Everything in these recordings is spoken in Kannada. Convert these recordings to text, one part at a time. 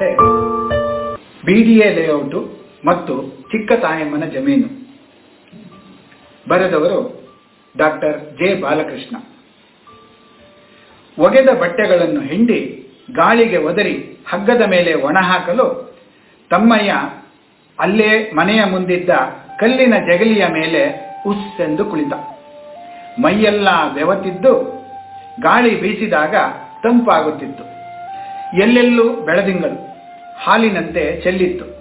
ಕತೆ ಬಿಡಿಎ ಲೇಔಟ್ ಮತ್ತು ಚಿಕ್ಕ ತಾಯಮ್ಮನ ಜಮೀನು. ಬರೆದವರು ಡಾಕ್ಟರ್ ಜೆ ಬಾಲಕೃಷ್ಣ. ಒಗೆದ ಬಟ್ಟೆಗಳನ್ನು ಹಿಂಡಿ ಗಾಳಿಗೆ ಒದರಿ ಹಗ್ಗದ ಮೇಲೆ ಒಣಹಾಕಲು ತಮ್ಮಯ್ಯ ಅಲ್ಲೇ ಮನೆಯ ಮುಂದಿದ್ದ ಕಲ್ಲಿನ ಜಗಲಿಯ ಮೇಲೆ ಉಸ್ಸೆಂದು ಕುಳಿತ. ಮೈಯೆಲ್ಲ ಬೆವತಿದ್ದು ಗಾಳಿ ಬೀಸಿದಾಗ ತಂಪಾಗುತ್ತಿತ್ತು. ಎಲ್ಲೆಲ್ಲೂ ಬೆಳದಿಂಗಳು. ಹಾಲಿನಂತೆ ಚೆಲ್ಲಿತ್ತು.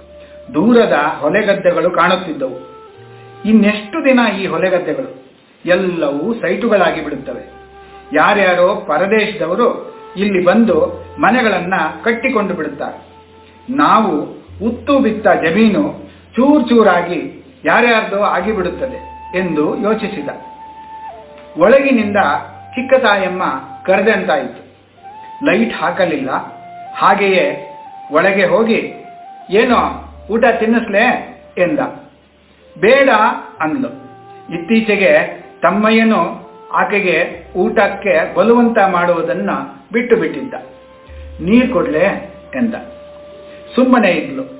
ದೂರದ ಹೊಲೆಗದ್ದೆಗಳು ಕಾಣುತ್ತಿದ್ದವು. ಇನ್ನೆಷ್ಟು ದಿನ ಈ ಹೊಲೆಗದ್ದೆಗಳು? ಎಲ್ಲವೂ ಸೈಟುಗಳಾಗಿ ಬಿಡುತ್ತವೆ. ಯಾರ್ಯಾರೋ ಪರದೇಶದವರು ಇಲ್ಲಿ ಬಂದು ಮನೆಗಳನ್ನ ಕಟ್ಟಿಕೊಂಡು ಬಿಡುತ್ತಾರೆ. ನಾವು ಉತ್ತು ಬಿತ್ತ ಜಮೀನು ಚೂರ್ ಚೂರಾಗಿ ಯಾರ್ಯಾರ್ದೋ ಆಗಿಬಿಡುತ್ತದೆ ಎಂದು ಯೋಚಿಸಿದ. ಒಳಗಿನಿಂದ ಚಿಕ್ಕ ತಾಯಮ್ಮ ಕರೆದಂತಾಯಿತು. ಲೈಟ್ ಹಾಕಲಿಲ್ಲ. ಹಾಗೆಯೇ ಒಳಗೆ ಹೋಗಿ, ಏನು, ಊಟ ತಿನ್ನಿಸ್ಲೆ? ಎಂದ. ಬೇಡ, ಅಂದ್ಲು. ಇತ್ತೀಚೆಗೆ ತಮ್ಮಯ್ಯನು ಆಕೆಗೆ ಊಟಕ್ಕೆ ಬಲವಂತ ಮಾಡುವುದನ್ನ ಬಿಟ್ಟು ಬಿಟ್ಟಿದ್ದ. ನೀರ್ ಕೊಡ್ಲೆ? ಎಂದ. ಸುಮ್ಮನೆ ಇದ್ಲು.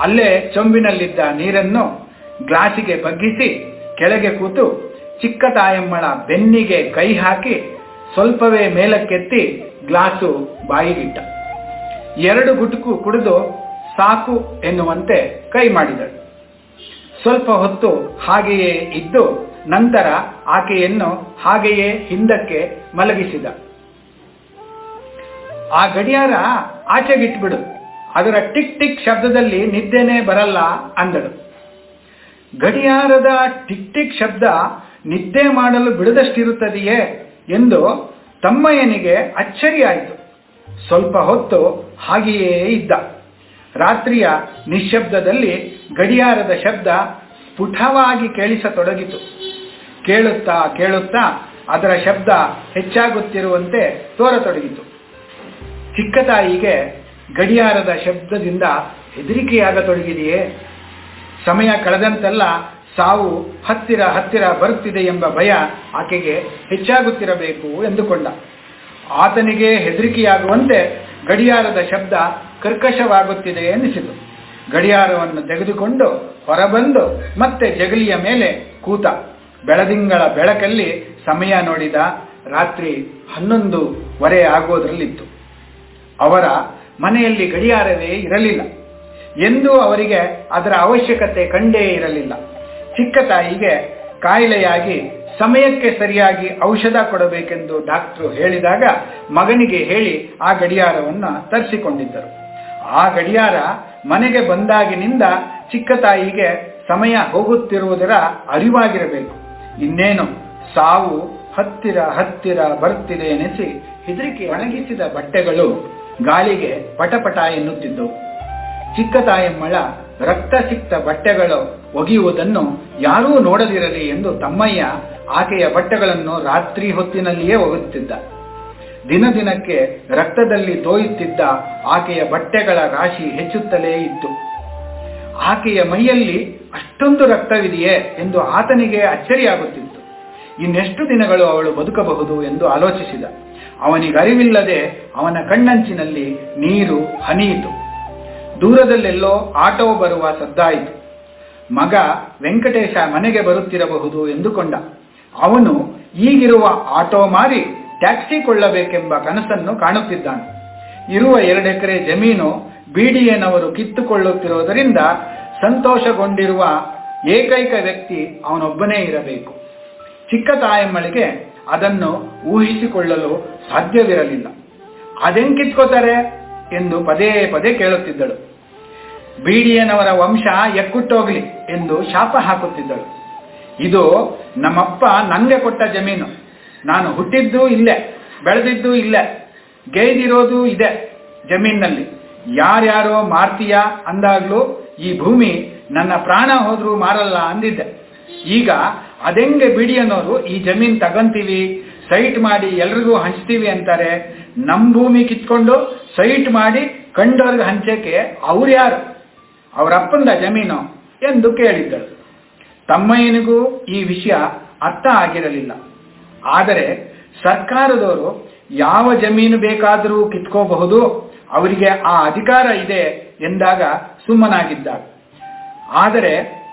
ಅಲ್ಲೇ ಚೊಂಬಿನಲ್ಲಿದ್ದ ನೀರನ್ನು ಗ್ಲಾಸಿಗೆ ಬಗ್ಗಿಸಿ ಕೆಳಗೆ ಕೂತು ಚಿಕ್ಕ ತಾಯಮ್ಮಳ ಬೆನ್ನಿಗೆ ಕೈ ಹಾಕಿ ಸ್ವಲ್ಪವೇ ಮೇಲಕ್ಕೆತ್ತಿ ಗ್ಲಾಸು ಬಾಯಿಗಿಟ್ಟ ಎರಡು ಗುಟುಕು ಕುಡಿದು ಸಾಕು ಎನ್ನುವಂತೆ ಕೈ ಮಾಡಿದಳು. ಸ್ವಲ್ಪ ಹೊತ್ತು ಹಾಗೆಯೇ ಇದ್ದು ನಂತರ ಆಕೆಯನ್ನು ಹಾಗೆಯೇ ಹಿಂದಕ್ಕೆ ಮಲಗಿಸಿದ. ಆ ಗಡಿಯಾರ ಆಚೆಗಿಟ್ಬಿಡು, ಅದರ ಟಿಕ್ ಟಿಕ್ ಶಬ್ದದಲ್ಲಿ ನಿದ್ದೆನೇ ಬರಲ್ಲ ಅಂದಳು. ಗಡಿಯಾರದ ಟಿಕ್ ಟಿಕ್ ಶಬ್ದ ನಿದ್ದೆ ಮಾಡಲು ಬಿಡದಷ್ಟಿರುತ್ತದೆಯೇ ಎಂದು ತಮ್ಮಯ್ಯನಿಗೆ ಅಚ್ಚರಿಯಾಯಿತು. ಸ್ವಲ್ಪ ಹೊತ್ತು ಹಾಗೆಯೇ ಇದ್ದ. ರಾತ್ರಿಯ ನಿಶ್ಶಬ್ದದಲ್ಲಿ ಗಡಿಯಾರದ ಶಬ್ದ ಸ್ಫುಟವಾಗಿ ಕೇಳಿಸತೊಡಗಿತು. ಕೇಳುತ್ತಾ ಕೇಳುತ್ತಾ ಅದರ ಶಬ್ದ ಹೆಚ್ಚಾಗುತ್ತಿರುವಂತೆ ತೋರತೊಡಗಿತು. ಚಿಕ್ಕ ತಾಯಿಗೆ ಗಡಿಯಾರದ ಶಬ್ದದಿಂದ ಹೆದರಿಕೆಯಾಗತೊಡಗಿದೆಯೇ? ಸಮಯ ಕಳೆದಂತೆಲ್ಲ ಸಾವು ಹತ್ತಿರ ಹತ್ತಿರ ಬರುತ್ತಿದೆ ಎಂಬ ಭಯ ಆಕೆಗೆ ಹೆಚ್ಚಾಗುತ್ತಿರಬೇಕು ಎಂದುಕೊಂಡ. ಆತನಿಗೆ ಹೆದರಿಕೆಯಾಗುವಂತೆ ಗಡಿಯಾರದ ಶಬ್ದ ಕರ್ಕಶವಾಗುತ್ತಿದೆ ಎನಿಸಿತು. ಗಡಿಯಾರವನ್ನು ತೆಗೆದುಕೊಂಡು ಹೊರಬಂದು ಮತ್ತೆ ಜಗಲಿಯ ಮೇಲೆ ಕೂತ ಬೆಳದಿಂಗಳ ಬೆಳಕಲ್ಲಿ ಸಮಯ ನೋಡಿದ ರಾತ್ರಿ ಹನ್ನೊಂದುವರೆ ಆಗೋದ್ರಲ್ಲಿತ್ತು. ಅವರ ಮನೆಯಲ್ಲಿ ಗಡಿಯಾರವೇ ಇರಲಿಲ್ಲ. ಎಂದೂ ಅವರಿಗೆ ಅದರ ಅವಶ್ಯಕತೆ ಕಂಡೇ ಇರಲಿಲ್ಲ. ಚಿಕ್ಕ ತಾಯಿಗೆ ಕಾಯಿಲೆಯಾಗಿ, ಸಮಯಕ್ಕೆ ಸರಿಯಾಗಿ ಔಷಧ ಕೊಡಬೇಕೆಂದು ಡಾಕ್ಟರು ಹೇಳಿದಾಗ ಮಗನಿಗೆ ಹೇಳಿ ಆ ಗಡಿಯಾರವನ್ನ ತರಿಸಿಕೊಂಡಿದ್ದರು. ಆ ಗಡಿಯಾರ ಮನೆಗೆ ಬಂದಾಗಿನಿಂದ ಚಿಕ್ಕ ತಾಯಿಗೆ ಸಮಯ ಹೋಗುತ್ತಿರುವುದರ ಅರಿವಾಗಿರಬೇಕು. ಇನ್ನೇನು, ಸಾವು ಹತ್ತಿರ ಹತ್ತಿರ ಬರುತ್ತಿದೆ ಎನಿಸಿ ಹೆದರಿಕೆ ಒಣಗಿಸಿದ ಬಟ್ಟೆಗಳು ಗಾಳಿಗೆ ಪಟಪಟ ಎನ್ನುತ್ತಿದ್ದವು. ಚಿಕ್ಕ ತಾಯಮ್ಮಳ ರಕ್ತ ಸಿಕ್ತ ಬಟ್ಟೆಗಳು ಒಗೆಯುವುದನ್ನು ಯಾರೂ ನೋಡದಿರಲಿ ಎಂದು ತಮ್ಮಯ್ಯ ಆಕೆಯ ಬಟ್ಟೆಗಳನ್ನು ರಾತ್ರಿ ಹೊತ್ತಿನಲ್ಲಿಯೇ ಒಗೆಯುತ್ತಿದ್ದ. ದಿನ ದಿನಕ್ಕೆ ರಕ್ತದಲ್ಲಿ ತೋಯುತ್ತಿದ್ದ ಆಕೆಯ ಬಟ್ಟೆಗಳ ರಾಶಿ ಹೆಚ್ಚುತ್ತಲೇ ಇತ್ತು. ಆಕೆಯ ಮೈಯಲ್ಲಿ ಅಷ್ಟೊಂದು ರಕ್ತವಿದೆಯೇ ಎಂದು ಆತನಿಗೆ ಅಚ್ಚರಿಯಾಗುತ್ತಿತ್ತು. ಇನ್ನೆಷ್ಟು ದಿನಗಳು ಅವಳು ಬದುಕಬಹುದು ಎಂದು ಆಲೋಚಿಸಿದ. ಅವನಿಗರಿವಿಲ್ಲದೆ ಅವನ ಕಣ್ಣಂಚಿನಲ್ಲಿ ನೀರು ಹನಿಯಿತು. ದೂರದಲ್ಲೆಲ್ಲೋ ಆಟೋ ಬರುವ ಸದ್ದಾಯಿತು ಮಗ ವೆಂಕಟೇಶ ಮನೆಗೆ ಬರುತ್ತಿರಬಹುದು ಎಂದುಕೊಂಡ. ಅವನು ಈಗಿರುವ ಆಟೋ ಮಾರಿ ಟ್ಯಾಕ್ಸಿ ಕೊಳ್ಳಬೇಕೆಂಬ ಕನಸನ್ನು ಕಾಣುತ್ತಿದ್ದಾನೆ. ಇರುವ ಎರಡೆಕರೆ ಜಮೀನು ಬಿಡಿಎನವರು ಕಿತ್ತುಕೊಳ್ಳುತ್ತಿರುವುದರಿಂದ ಸಂತೋಷಗೊಂಡಿರುವ ಏಕೈಕ ವ್ಯಕ್ತಿ ಅವನೊಬ್ಬನೇ ಇರಬೇಕು. ಚಿಕ್ಕ ತಾಯಮ್ಮಳಿಗೆ ಅದನ್ನು ಊಹಿಸಿಕೊಳ್ಳಲು ಸಾಧ್ಯವಿರಲಿಲ್ಲ. ಅದೆಂಗ್ ಕಿತ್ಕೋತಾರೆ ಎಂದು ಪದೇ ಪದೇ ಕೇಳುತ್ತಿದ್ದಳು. ಬಿಡಿಯನವರ ವಂಶ ಎಕ್ಕುಟ್ಟೋಗ್ಲಿ ಎಂದು ಶಾಪ ಹಾಕುತ್ತಿದ್ದಳು. ಇದು ನಮ್ಮಪ್ಪ ನನಗೆ ಕೊಟ್ಟ ಜಮೀನು. ನಾನು ಹುಟ್ಟಿದ್ದು ಇಲ್ಲೇ, ಬೆಳೆದಿದ್ದು ಇಲ್ಲೇ ಗೈದಿರೋದು ಇದೆ ಜಮೀನಿನಲ್ಲಿ. ಯಾರ್ಯಾರೋ ಮಾರ್ತೀಯ ಅಂದಾಗ್ಲೂ ಈ ಭೂಮಿ ನನ್ನ ಪ್ರಾಣ ಹೋದ್ರೂ ಮಾರಲ್ಲ ಅಂದಿದ್ದೆ. ಈಗ ಅದೆಂಗೆ ಬಿಡಿಯನವರು ಈ ಜಮೀನ್ ತಗಂತೀವಿ, ಸೈಟ್ ಮಾಡಿ ಎಲ್ರಿಗೂ ಹಂಚ್ತೀವಿ ಅಂತಾರೆ, ನಮ್ ಭೂಮಿ ಕಿತ್ಕೊಂಡು ಸೈಟ್ ಮಾಡಿ ಕಂಡವ್ರಿಗೆ ಹಂಚಕ್ಕೆ ಅವ್ರು ಯಾರು? ಅವರಪ್ಪಂದ ಜಮೀನು ಎಂದು ಕೇಳಿದ್ದಳು. ತಮ್ಮಯ್ಯನಿಗೂ ಈ ವಿಷಯ ಅರ್ಥ ಆಗಿರಲಿಲ್ಲ. ಆದರೆ ಸರ್ಕಾರದವರು ಯಾವ ಜಮೀನು ಬೇಕಾದರೂ ಕಿತ್ಕೋಬಹುದು, ಅವರಿಗೆ ಆ ಅಧಿಕಾರ ಇದೆ ಎಂದಾಗ ಸುಮ್ಮನಾಗಿದ್ದ ಆದರೆ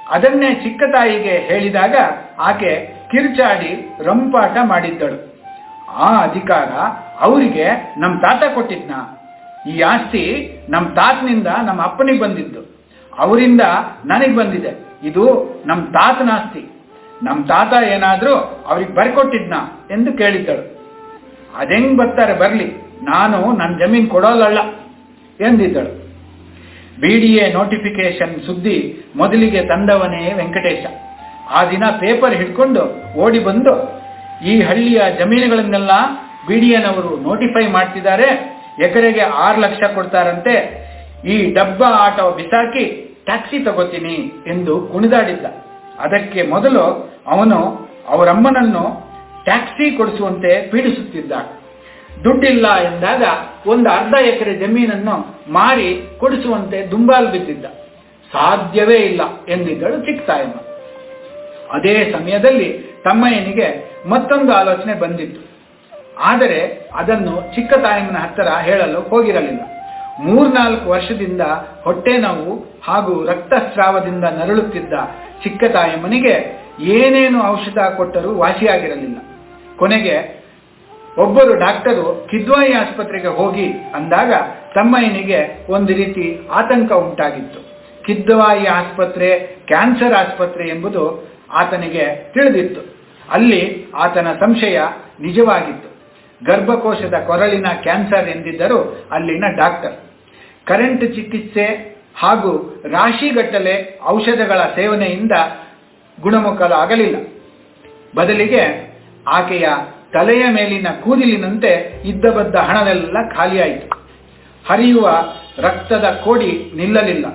ಅದನ್ನೇ ಚಿಕ್ಕ ತಾಯಿಗೆ ಹೇಳಿದಾಗ ಆಕೆ ಕಿರ್ಚಾಡಿ ರಂಪಾಟ ಮಾಡಿದ್ದಳು. ಆ ಅಧಿಕಾರ ಅವರಿಗೆ ನಮ್ಮ ತಾತ ಕೊಟ್ಟಿದ್ನ. ಈ ಆಸ್ತಿ ನಮ್ಮ ತಾತನಿಂದ ನಮ್ಮ ಅಪ್ಪನಿಗೆ ಬಂದಿದ್ದು. ಅವರಿಂದ ನನಗೆ ಬಂದಿದೆ. ಇದು ನಮ್ಮ ತಾತನ ಆಸ್ತಿ. ನಮ್ಮ ತಾತ ಏನಾದರೂ ಅವ್ರಿಗೆ ಬರ್ಕೊಟ್ಟಿದ್ನ ಎಂದು ಕೇಳಿದ್ದಳು. ಅದೆಂಗ್ ಬರ್ತಾರೆ ಬರಲಿ, ನಾನು ನನ್ನ ಜಮೀನು ಕೊಡೋದಲ್ಲ ಎಂದಿದ್ದಳು. ಬಿ ನೋಟಿಫಿಕೇಶನ್ ಸುದ್ದಿ ಮೊದಲಿಗೆ ತಂದವನೇ ವೆಂಕಟೇಶ. ಆ ದಿನ ಪೇಪರ್ ಹಿಡ್ಕೊಂಡು ಓಡಿ ಬಂದು ಈ ಹಳ್ಳಿಯ ಜಮೀನುಗಳನ್ನೆಲ್ಲ ಬಿ ಡಿ ನೋಟಿಫೈ ಮಾಡ್ತಿದ್ದಾರೆ ಎಕರೆಗೆ ಆರು ಲಕ್ಷ ಕೊಡ್ತಾರಂತೆ, ಈ ಡಬ್ಬ ಆಟೋ ಬಿಸಾಕಿ ಟ್ಯಾಕ್ಸಿ ತಗೋತೀನಿ ಎಂದು ಕುಣಿದಾಡಿದ್ದ. ಅದಕ್ಕೆ ಮೊದಲು ಅವನು ಅವರಮ್ಮನನ್ನು ಟ್ಯಾಕ್ಸಿ ಕೊಡಿಸುವಂತೆ ಪೀಡಿಸುತ್ತಿದ್ದ. ದುಡ್ಡಿಲ್ಲ ಎಂದಾಗ ಒಂದು ಅರ್ಧ ಎಕರೆ ಜಮೀನನ್ನು ಮಾರಿ ಕೊಡಿಸುವಂತೆ ದುಂಬಾಲು ಬಿದ್ದಿದ್ದ. ಸಾಧ್ಯವೇ ಇಲ್ಲ ಎಂದಿದ್ದಳು ಚಿಕ್ಕತಾಯಮ್ಮ. ಅದೇ ಸಮಯದಲ್ಲಿ ತಮ್ಮಯ್ಯನಿಗೆ ಮತ್ತೊಂದು ಆಲೋಚನೆ ಬಂದಿತ್ತು. ಆದರೆ ಅದನ್ನು ಚಿಕ್ಕ ತಾಯಮ್ಮನ ಹತ್ತಿರ ಹೇಳಲು ಹೋಗಿರಲಿಲ್ಲ. ಮೂರ್ನಾಲ್ಕು ವರ್ಷದಿಂದ ಹೊಟ್ಟೆ ನೋವು ಹಾಗೂ ರಕ್ತಸ್ರಾವದಿಂದ ನರಳುತ್ತಿದ್ದ ಚಿಕ್ಕ ತಾಯಮ್ಮನಿಗೆ ಏನೇನು ಔಷಧ ಕೊಟ್ಟರೂ ವಾಸಿಯಾಗಿರಲಿಲ್ಲ. ಕೊನೆಗೆ ಒಬ್ಬರು ಡಾಕ್ಟರು ಕಿದ್ವಾಯಿ ಆಸ್ಪತ್ರೆಗೆ ಹೋಗಿ ಅಂದಾಗ ತಮ್ಮಯ್ಯನಿಗೆ ಒಂದು ರೀತಿ ಆತಂಕ ಉಂಟಾಗಿತ್ತು. ಕಿದ್ವಾಯಿ ಆಸ್ಪತ್ರೆ, ಕ್ಯಾನ್ಸರ್ ಆಸ್ಪತ್ರೆ ಎಂಬುದು ಆತನಿಗೆ ತಿಳಿದಿತ್ತು. ಅಲ್ಲಿ ಆತನ ಸಂಶಯ ನಿಜವಾಗಿತ್ತು. ಗರ್ಭಕೋಶದ ಕೊರಳಿನ ಕ್ಯಾನ್ಸರ್ ಎಂದಿದ್ದರು ಅಲ್ಲಿನ ಡಾಕ್ಟರ್. ಕರೆಂಟ್ ಚಿಕಿತ್ಸೆ ಹಾಗೂ ರಾಶಿಗಟ್ಟಲೆ ಔಷಧಗಳ ಸೇವನೆಯಿಂದ ಗುಣಮುಖಲಾಗಲಿಲ್ಲ ಬದಲಿಗೆ ಆಕೆಯ ತಲೆಯ ಮೇಲಿನ ಕೂದಲಿನಂತೆ ಇದ್ದ ಬದ್ದ ಹಣವೆಲ್ಲ ಖಾಲಿಯಾಯಿತು. ಹರಿಯುವ ರಕ್ತದ ಕೋಡಿ ನಿಲ್ಲಲಿಲ್ಲ.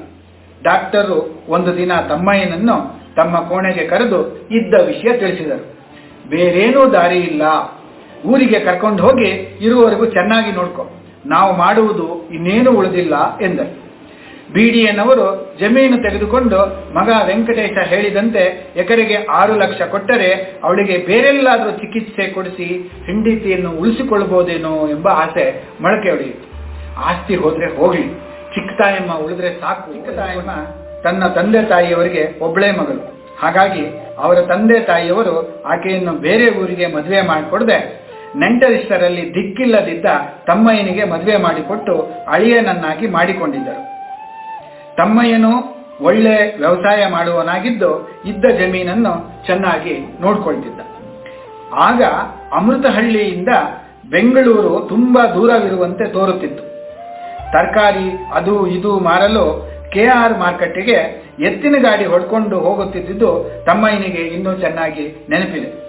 ಡಾಕ್ಟರು ಒಂದು ದಿನ ತಮ್ಮಯ್ಯನನ್ನು ತಮ್ಮ ಕೋಣೆಗೆ ಕರೆದು ಇದ್ದ ವಿಷಯ ತಿಳಿಸಿದರು. ಬೇರೇನೂ ದಾರಿ ಇಲ್ಲ ಊರಿಗೆ ಕರ್ಕೊಂಡು ಹೋಗಿ ಇರುವವರೆಗೂ ಚೆನ್ನಾಗಿ ನೋಡ್ಕೊ. ನಾವು ಮಾಡುವುದು ಇನ್ನೇನು ಉಳಿದಿಲ್ಲ ಎಂದರು. ಬಿಡಿಎನ್ನವರು ಜಮೀನು ತೆಗೆದುಕೊಂಡು ಮಗ ವೆಂಕಟೇಶ ಹೇಳಿದಂತೆ ಎಕರೆಗೆ ಆರು ಲಕ್ಷ ಕೊಟ್ಟರೆ ಅವಳಿಗೆ ಬೇರೆಲ್ಲಾದರೂ ಚಿಕಿತ್ಸೆ ಕೊಡಿಸಿ ಹಿಂಡಿತಿಯನ್ನು ಉಳಿಸಿಕೊಳ್ಳಬಹುದೇನೋ ಎಂಬ ಆಸೆ ಮೊಳಕೆ ಹೊಡೆಯಿತು ಆಸ್ತಿ ಹೋದ್ರೆ ಹೋಗಲಿ. ಚಿಕ್ಕ ತಾಯಮ್ಮ ಉಳಿದ್ರೆ ಸಾಕು. ಚಿಕ್ಕ ತಾಯಮ್ಮ. ತನ್ನ ತಂದೆ ತಾಯಿಯವರಿಗೆ ಒಬ್ಬಳೇ ಮಗಳು. ಹಾಗಾಗಿ ಅವರ ತಂದೆ ತಾಯಿಯವರು ಆಕೆಯನ್ನು ಬೇರೆ ಊರಿಗೆ ಮದುವೆ ಮಾಡಿಕೊಡದೆ ನೆಂಟರಿಷ್ಟರಲ್ಲಿ ದಿಕ್ಕಿಲ್ಲದಿದ್ದ ತಮ್ಮಯ್ಯನಿಗೆ ಮದುವೆ ಮಾಡಿಕೊಟ್ಟು ಅಳಿಯನನ್ನಾಗಿ ಮಾಡಿಕೊಂಡಿದ್ದರು. ತಮ್ಮಯ್ಯನು ಒಳ್ಳೆ ವ್ಯವಸಾಯ ಮಾಡುವನಾಗಿದ್ದು ಇದ್ದ ಜಮೀನನ್ನು ಚೆನ್ನಾಗಿ ನೋಡ್ಕೊಳ್ತಿದ್ದ. ಆಗ ಅಮೃತಹಳ್ಳಿಯಿಂದ ಬೆಂಗಳೂರು ತುಂಬಾ ದೂರವಿರುವಂತೆ ತೋರುತ್ತಿತ್ತು. ತರಕಾರಿ ಅದು ಇದು ಮಾರಲು ಕೆ ಆರ್ ಮಾರ್ಕೆಟ್ಗೆ ಎತ್ತಿನ ಗಾಡಿ ಹೊಡ್ಕೊಂಡು ಹೋಗುತ್ತಿದ್ದುದು ತಮ್ಮಯ್ಯನಿಗೆ ಇನ್ನೂ ಚೆನ್ನಾಗಿ ನೆನಪಿದೆ.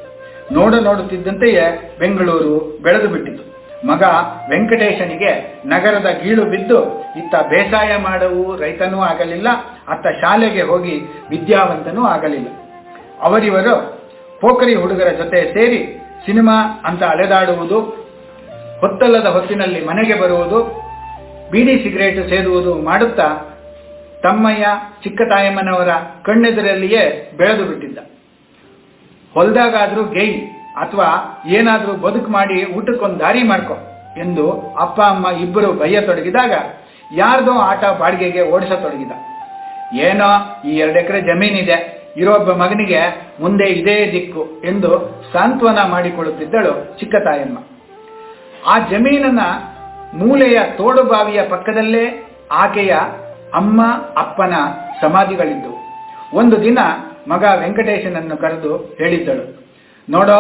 ನೋಡ ನೋಡುತ್ತಿದ್ದಂತೆಯೇ ಬೆಂಗಳೂರು ಬೆಳೆದು ಬಿಟ್ಟಿತು. ಮಗ ವೆಂಕಟೇಶನಿಗೆ ನಗರದ ಗೀಳು ಬಿದ್ದು, ಇತ್ತ ಬೇಸಾಯ ಮಾಡವು ರೈತನೂ ಆಗಲಿಲ್ಲ, ಅತ್ತ ಶಾಲೆಗೆ ಹೋಗಿ ವಿದ್ಯಾವಂತನೂ ಆಗಲಿಲ್ಲ. ಅವರಿವರು ಪೋಖರಿ ಹುಡುಗರ ಜೊತೆ ಸೇರಿ ಸಿನಿಮಾ ಅಂತ ಅಲೆದಾಡುವುದು, ಹೊತ್ತಲ್ಲದ ಹೊತ್ತಿನಲ್ಲಿ ಮನೆಗೆ ಬರುವುದು, ಬೀಡಿ ಸಿಗರೇಟ್ ಸೇದುವುದು ಮಾಡುತ್ತಾ ತಮ್ಮಯ್ಯ ಚಿಕ್ಕ ತಾಯಮ್ಮನವರ ಕಣ್ಣೆದುರಲ್ಲಿಯೇ ಬೆಳೆದು ಬಿಟ್ಟಿದ್ದ. ಹೊಲ್ದಾಗಾದ್ರೂ ಗೈ ಅಥವಾ ಏನಾದ್ರೂ ಬದುಕು ಮಾಡಿ ಊಟಕ್ಕೊಂದು ದಾರಿ ಮಾಡ್ಕೊ ಎಂದು ಅಪ್ಪ, ಅಮ್ಮ ಇಬ್ಬರು ಬಯ್ಯತೊಡಗಿದಾಗ ಯಾರ್ದೋ ಆಟ ಬಾಡಿಗೆಗೆ ಓಡಿಸತೊಡಗಿದ ಏನೋ ಈ ಎರಡು ಎಕರೆ ಜಮೀನಿದೆ, ಇರೊಬ್ಬ ಮಗನಿಗೆ ಮುಂದೆ ಇದೇ ದಿಕ್ಕು ಎಂದು ಸಾಂತ್ವನ ಮಾಡಿಕೊಳ್ಳುತ್ತಿದ್ದಳು ಚಿಕ್ಕ ತಾಯಮ್ಮ. ಆ ಜಮೀನನ್ನ ಮೂಲೆಯ ತೋಡುಬಾವಿಯ ಪಕ್ಕದಲ್ಲೇ ಆಕೆಯ ಅಮ್ಮ, ಅಪ್ಪನ ಸಮಾಧಿಗಳಿದ್ದವು. ಒಂದು ದಿನ ಮಗ ವೆಂಕಟೇಶನನ್ನು ಕರೆದು ಹೇಳಿದ್ದಳು. ನೋಡೋ,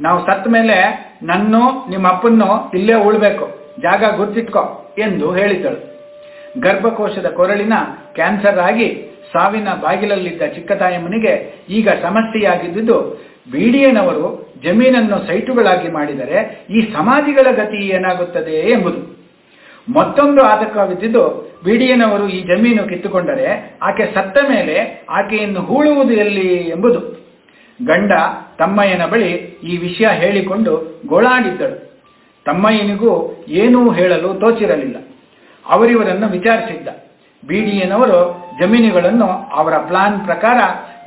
ನಾವು ಸತ್ತ ಮೇಲೆ ನನ್ನೂ ನಿಮ್ಮ ಅಪ್ಪನ್ನು ಇಲ್ಲೇ ಉಳ್ಬೇಕು, ಜಾಗ ಗುರ್ತಿಟ್ಕೋ ಎಂದು ಹೇಳಿದ್ದಳು. ಗರ್ಭಕೋಶದ ಕೊರಳಿನ ಕ್ಯಾನ್ಸರ್ ಆಗಿ ಸಾವಿನ ಬಾಗಿಲಲ್ಲಿದ್ದ ಚಿಕ್ಕತಾಯಮ್ಮನಿಗೆ ಈಗ ಸಮಸ್ಯೆಯಾಗಿದ್ದುದು ಬಿಡಿಎನವರು ಜಮೀನನ್ನು ಸೈಟುಗಳಾಗಿ ಮಾಡಿದರೆ ಈ ಸಮಾಧಿಗಳ ಗತಿ ಏನಾಗುತ್ತದೆ ಎಂಬುದು. ಮತ್ತೊಂದು ಆತಂಕವಿದ್ದುದು ಬಿಡಿಯನವರು ಈ ಜಮೀನು ಕಿತ್ತುಕೊಂಡರೆ ಆಕೆ ಸತ್ತ ಮೇಲೆ ಆಕೆಯನ್ನು ಹೂಳುವುದು ಎಲ್ಲಿ ಎಂಬುದು. ಗಂಡ ತಮ್ಮಯ್ಯನ ಬಳಿ ಈ ವಿಷಯ ಹೇಳಿಕೊಂಡು ಗೋಳಾಡಿದ್ದಳು. ತಮ್ಮಯ್ಯನಿಗೂ ಏನೂ ಹೇಳಲು ತೋಚಿರಲಿಲ್ಲ. ಅವರಿವರನ್ನು ವಿಚಾರಿಸಿದ್ದ. ಬಿಡಿಯನವರು ಜಮೀನುಗಳನ್ನು ಅವರ ಪ್ಲಾನ್ ಪ್ರಕಾರ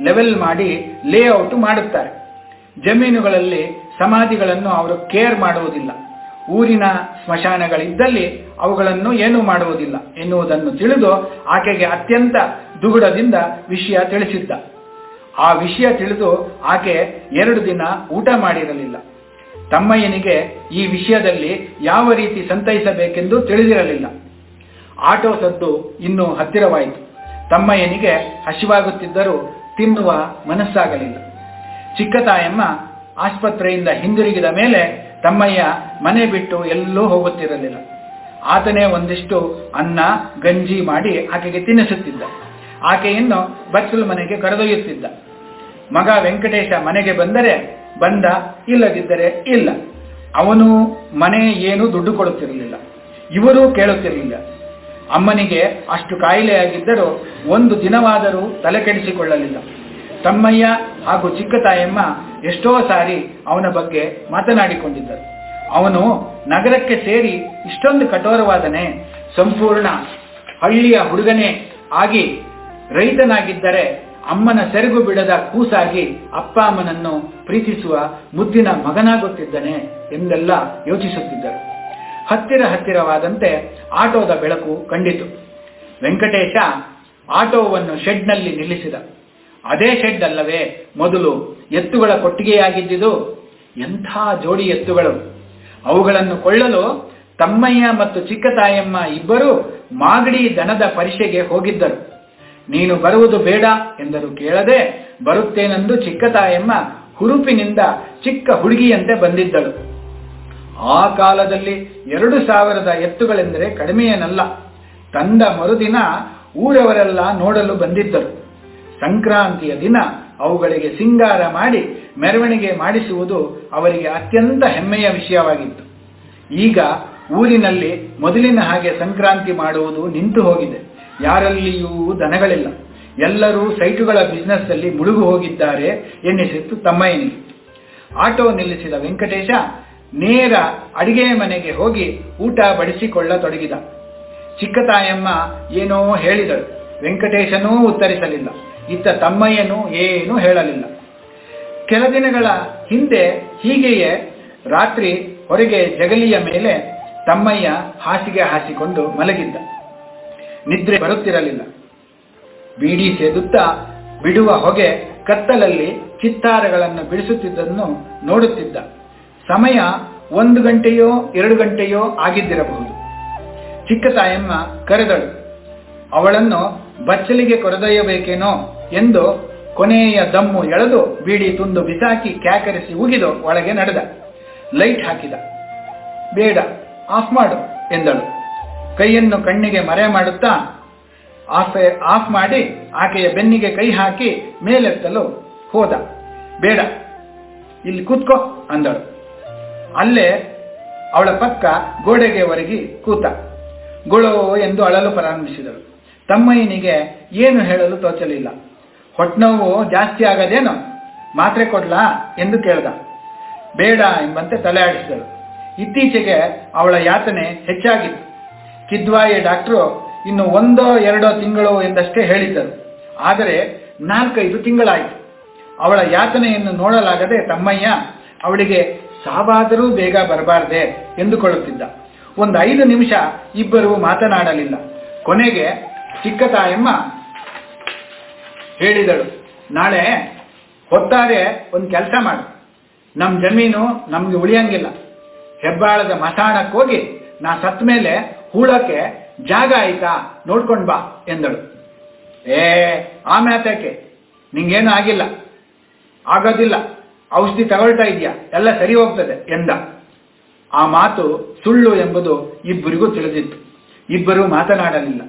ಲೆವೆಲ್ ಮಾಡಿ ಲೇಔಟ್ ಮಾಡುತ್ತಾರೆ. ಜಮೀನುಗಳಲ್ಲಿ ಸಮಾಧಿಗಳನ್ನು ಅವರು ಕೇರ್ ಮಾಡುವುದಿಲ್ಲ. ಊರಿನ ಸ್ಮಶಾನಗಳಿದ್ದಲ್ಲಿ ಅವುಗಳನ್ನು ಏನೂ ಮಾಡುವುದಿಲ್ಲ ಎನ್ನುವುದನ್ನು ತಿಳಿದು ಆಕೆಗೆ ಅತ್ಯಂತ ದುಗುಡದಿಂದ ವಿಷಯ ತಿಳಿಸಿದ್ದ. ಆ ವಿಷಯ ತಿಳಿದು ಆಕೆ ಎರಡು ದಿನ ಊಟ ಮಾಡಿರಲಿಲ್ಲ. ತಮ್ಮಯ್ಯನಿಗೆ ಈ ವಿಷಯದಲ್ಲಿ ಯಾವ ರೀತಿ ಸಂತೈಸಬೇಕೆಂದು ತಿಳಿದಿರಲಿಲ್ಲ. ಆಟೋ ಸದ್ದು ಇನ್ನೂ ಹತ್ತಿರವಾಯಿತು. ತಮ್ಮಯ್ಯನಿಗೆ ಹಸಿವಾಗುತ್ತಿದ್ದರೂ ತಿನ್ನುವ ಮನಸ್ಸಾಗಲಿಲ್ಲ. ಚಿಕ್ಕ ತಾಯಮ್ಮ ಆಸ್ಪತ್ರೆಯಿಂದ ಹಿಂದಿರುಗಿದ ಮೇಲೆ ತಮ್ಮಯ್ಯ ಮನೆ ಬಿಟ್ಟು ಎಲ್ಲೂ ಹೋಗುತ್ತಿರಲಿಲ್ಲ. ಆತನೇ ಒಂದಿಷ್ಟು ಅನ್ನ, ಗಂಜಿ ಮಾಡಿ ಆಕೆಗೆ ತಿನ್ನಿಸುತ್ತಿದ್ದ. ಆಕೆಯನ್ನು ಬಚ್ಚಲು ಮನೆಗೆ ಕರೆದೊಯ್ಯುತ್ತಿದ್ದ. ಮಗ ವೆಂಕಟೇಶ ಮನೆಗೆ ಬಂದರೆ ಬಂದ, ಇಲ್ಲದಿದ್ದರೆ ಇಲ್ಲ. ಅವನು ಮನೆ ಏನು ದುಡ್ಡು ಕೊಡುತ್ತಿರಲಿಲ್ಲ. ಇವರೂ ಕೇಳುತ್ತಿರಲಿಲ್ಲ. ಅಮ್ಮನಿಗೆ ಅಷ್ಟು ಕಾಯಿಲೆಯಾಗಿದ್ದರೂ ಒಂದು ದಿನವಾದರೂ ತಲೆ ಕೆಡಿಸಿಕೊಳ್ಳಲಿಲ್ಲ ತಮ್ಮಯ್ಯ ಹಾಗೂ ಚಿಕ್ಕ ತಾಯಮ್ಮ ಎಷ್ಟೋ ಸಾರಿ ಅವನ ಬಗ್ಗೆ ಮಾತನಾಡಿಕೊಂಡಿದ್ದರು. ಅವನು ನಗರಕ್ಕೆ ಸೇರಿ ಇಷ್ಟೊಂದು ಕಠೋರವಾದನೆ, ಸಂಪೂರ್ಣ ಹಳ್ಳಿಯ ಹುಡುಗನೇ ಆಗಿ ರೈತನಾಗಿದ್ದರೆ ಅಮ್ಮನ ಸೆರಗು ಬಿಡದ ಕೂಸಾಗಿ ಅಪ್ಪ ಅಮ್ಮನನ್ನು ಪ್ರೀತಿಸುವ ಮುದ್ದಿನ ಮಗನಾಗುತ್ತಿದ್ದನೆ ಎಂದೆಲ್ಲ ಯೋಚಿಸುತ್ತಿದ್ದರು. ಹತ್ತಿರ ಹತ್ತಿರವಾದಂತೆ ಆಟೋದ ಬೆಳಕು ಕಂಡಿತು. ವೆಂಕಟೇಶ ಆಟೋವನ್ನು ಶೆಡ್ನಲ್ಲಿ ನಿಲ್ಲಿಸಿದ. ಅದೇ ಶೆಡ್ ಅಲ್ಲವೇ? ಮೊದಲು ಎತ್ತುಗಳ ಕೊಟ್ಟಿಗೆಯಾಗಿದ್ದುದು. ಎಂಥ ಜೋಡಿ ಎತ್ತುಗಳು. ಅವುಗಳನ್ನು ಕೊಳ್ಳಲು ತಮ್ಮಯ್ಯ ಮತ್ತು ಚಿಕ್ಕ ತಾಯಮ್ಮ ಇಬ್ಬರು ಮಾಗಡಿ ದನದ ಪರಿಷೆಗೆ ಹೋಗಿದ್ದರು. ನೀನು ಬರುವುದು ಬೇಡ ಎಂದರು ಕೇಳದೆ ಬರುತ್ತೇನೆಂದು ಚಿಕ್ಕ ತಾಯಮ್ಮ ಹುರುಪಿನಿಂದ ಚಿಕ್ಕ ಹುಡುಗಿಯಂತೆ ಬಂದಿದ್ದಳು. ಆ ಕಾಲದಲ್ಲಿ ಎರಡು ಸಾವಿರದ ಎತ್ತುಗಳೆಂದರೆ ಕಡಿಮೆಯೇನಲ್ಲ. ತಂದ ಮರುದಿನ ಊರವರೆಲ್ಲ ನೋಡಲು ಬಂದಿದ್ದರು. ಸಂಕ್ರಾಂತಿಯ ದಿನ ಅವುಗಳಿಗೆ ಸಿಂಗಾರ ಮಾಡಿ ಮೆರವಣಿಗೆ ಮಾಡಿಸುವುದು ಅವರಿಗೆ ಅತ್ಯಂತ ಹೆಮ್ಮೆಯ ವಿಷಯವಾಗಿತ್ತು. ಈಗ ಊರಿನಲ್ಲಿ ಮೊದಲಿನ ಹಾಗೆ ಸಂಕ್ರಾಂತಿ ಮಾಡುವುದು ನಿಂತು ಹೋಗಿದೆ. ಯಾರಲ್ಲಿಯೂ ದನಗಳಿಲ್ಲ. ಎಲ್ಲರೂ ಸೈಟುಗಳ ಬಿಸ್ನೆಸ್ ಅಲ್ಲಿ ಮುಳುಗು ಹೋಗಿದ್ದಾರೆ ಎನ್ನಿಸಿತ್ತು ತಮ್ಮಯ್ಯನಿಗೆ. ಆಟೋ ನಿಲ್ಲಿಸಿದ ವೆಂಕಟೇಶ ನೇರ ಅಡಿಗೆ ಮನೆಗೆ ಹೋಗಿ ಊಟ ಬಡಿಸಿಕೊಳ್ಳತೊಡಗಿದ. ಚಿಕ್ಕ ತಾಯಮ್ಮ ಏನೋ ಹೇಳಿದಳು. ವೆಂಕಟೇಶನೂ ಉತ್ತರಿಸಲಿಲ್ಲ. ಇತ್ತ ತಮ್ಮಯ್ಯನು ಏನೂ ಹೇಳಲಿಲ್ಲ. ಕೆಲ ದಿನಗಳ ಹಿಂದೆ ಹೀಗೆಯೇ ರಾತ್ರಿ ಹೊರಗೆ ಜಗಲಿಯ ಮೇಲೆ ತಮ್ಮಯ್ಯ ಹಾಸಿಗೆ ಹಾಸಿಕೊಂಡು ಮಲಗಿದ್ದ. ನಿದ್ರೆ ಬರುತ್ತಿರಲಿಲ್ಲ. ಬೀಡಿ ಸೇದುತ್ತಾ ಬಿಡುವ ಹೊಗೆ ಕತ್ತಲಲ್ಲಿ ಚಿತ್ತಾರಗಳನ್ನು ಬಿಡಿಸುತ್ತಿದ್ದನ್ನು ನೋಡುತ್ತಿದ್ದ. ಸಮಯ ಒಂದು ಗಂಟೆಯೋ ಎರಡು ಗಂಟೆಯೋ ಆಗಿದ್ದಿರಬಹುದು. ಚಿಕ್ಕ ತಾಯಮ್ಮ ಕರೆದಳು, ಅವಳನ್ನು ಬಚ್ಚಲಿಗೆ ಕೊರೆದೊಯ್ಯಬೇಕೇನೋ ಎಂದು ಕೊನೆಯ ದಮ್ಮು ಎಳೆದು ಬೀಡಿ ತುಂಡು ಬಿಸಾಕಿ ಕ್ಯಾಕರಿಸಿ ಉಗಿದು ಒಳಗೆ ನಡೆದ. ಲೈಟ್ ಹಾಕಿದ. ಬೇಡ, ಆಫ್ ಮಾಡು ಎಂದಳು. ಕೈಯನ್ನು ಕಣ್ಣಿಗೆ ಮರೆ ಮಾಡುತ್ತಾ ಆಫ್ ಆಫ್ ಮಾಡಿ ಆಕೆಯ ಬೆನ್ನಿಗೆ ಕೈ ಹಾಕಿ ಮೇಲೆತ್ತಲು ಹೋದ. ಬೇಡ, ಇಲ್ಲಿ ಕೂತ್ಕೋ ಅಂದಳು. ಅಲ್ಲೇ ಅವಳ ಪಕ್ಕ ಗೋಡೆಗೆ ಒರಗಿ ಕೂತ. ಗೋಳೋ ಎಂದು ಅಳಲು ಪ್ರಾರಂಭಿಸಿದಳು. ತಮ್ಮಯ್ಯನಿಗೆ ಏನು ಹೇಳಲು ತೋಚಲಿಲ್ಲ. ಹೊಟ್ಟನೋವು ಜಾಸ್ತಿ ಆಗದೇನು? ಮಾತ್ರೆ ಕೊಡ್ಲಾ? ಎಂದು ಕೇಳ್ದ. ಬೇಡ ಎಂಬಂತೆ ತಲೆ ಆಡಿಸಿದಳು ಇತ್ತೀಚೆಗೆ ಅವಳ ಯಾತನೆ ಹೆಚ್ಚಾಗಿತ್ತು ಕಿದ್ವಾಯಿ ಡಾಕ್ಟ್ರು ಇನ್ನು ಒಂದೋ ಎರಡೋ ತಿಂಗಳು ಎಂದಷ್ಟೇ ಹೇಳಿದ್ದರು. ಆದರೆ ನಾಲ್ಕೈದು ತಿಂಗಳಾಯಿತು. ಅವಳ ಯಾತನೆಯನ್ನು ನೋಡಲಾಗದೆ ತಮ್ಮಯ್ಯ ಅವಳಿಗೆ ಸಾವಾದರೂ ಬೇಗ ಬರಬಾರ್ದೆ ಎಂದುಕೊಳ್ಳುತ್ತಿದ್ದ. ಒಂದು ಐದು ನಿಮಿಷ ಇಬ್ಬರು ಮಾತನಾಡಲಿಲ್ಲ. ಕೊನೆಗೆ ಚಿಕ್ಕ ತಾಯಮ್ಮ ಹೇಳಿದಳು, ನಾಳೆ ಹೊತ್ತಾರೆ ಒಂದು ಕೆಲಸ ಮಾಡು. ನಮ್ಮ ಜಮೀನು ನಮ್ಗೆ ಉಳಿಯಂಗಿಲ್ಲ. ಹೆಬ್ಬಾಳದ ಮಸಾಣಕ್ಕೆ ಹೋಗಿ ನಾ ಸತ್ ಮೇಲೆ ಹೂಳಕ್ಕೆ ಜಾಗ ಆಯ್ತಾ ನೋಡ್ಕೊಂಡ್ ಬಾ, ಎಂದಳು. ಏ, ಆ ಮ್ಯಾತಕ್ಕೆ ನಿಂಗೇನು ಆಗಿಲ್ಲ. ಆಗೋದಿಲ್ಲ. ಔಷಧಿ ತಗೊಳ್ತಾ ಇದೆಯಾ? ಎಲ್ಲ ಸರಿ ಹೋಗ್ತದೆ, ಎಂದ. ಆ ಮಾತು ಸುಳ್ಳು ಎಂಬುದು ಇಬ್ಬರಿಗೂ ತಿಳಿದಿತ್ತು. ಇಬ್ಬರೂ ಮಾತನಾಡಲಿಲ್ಲ.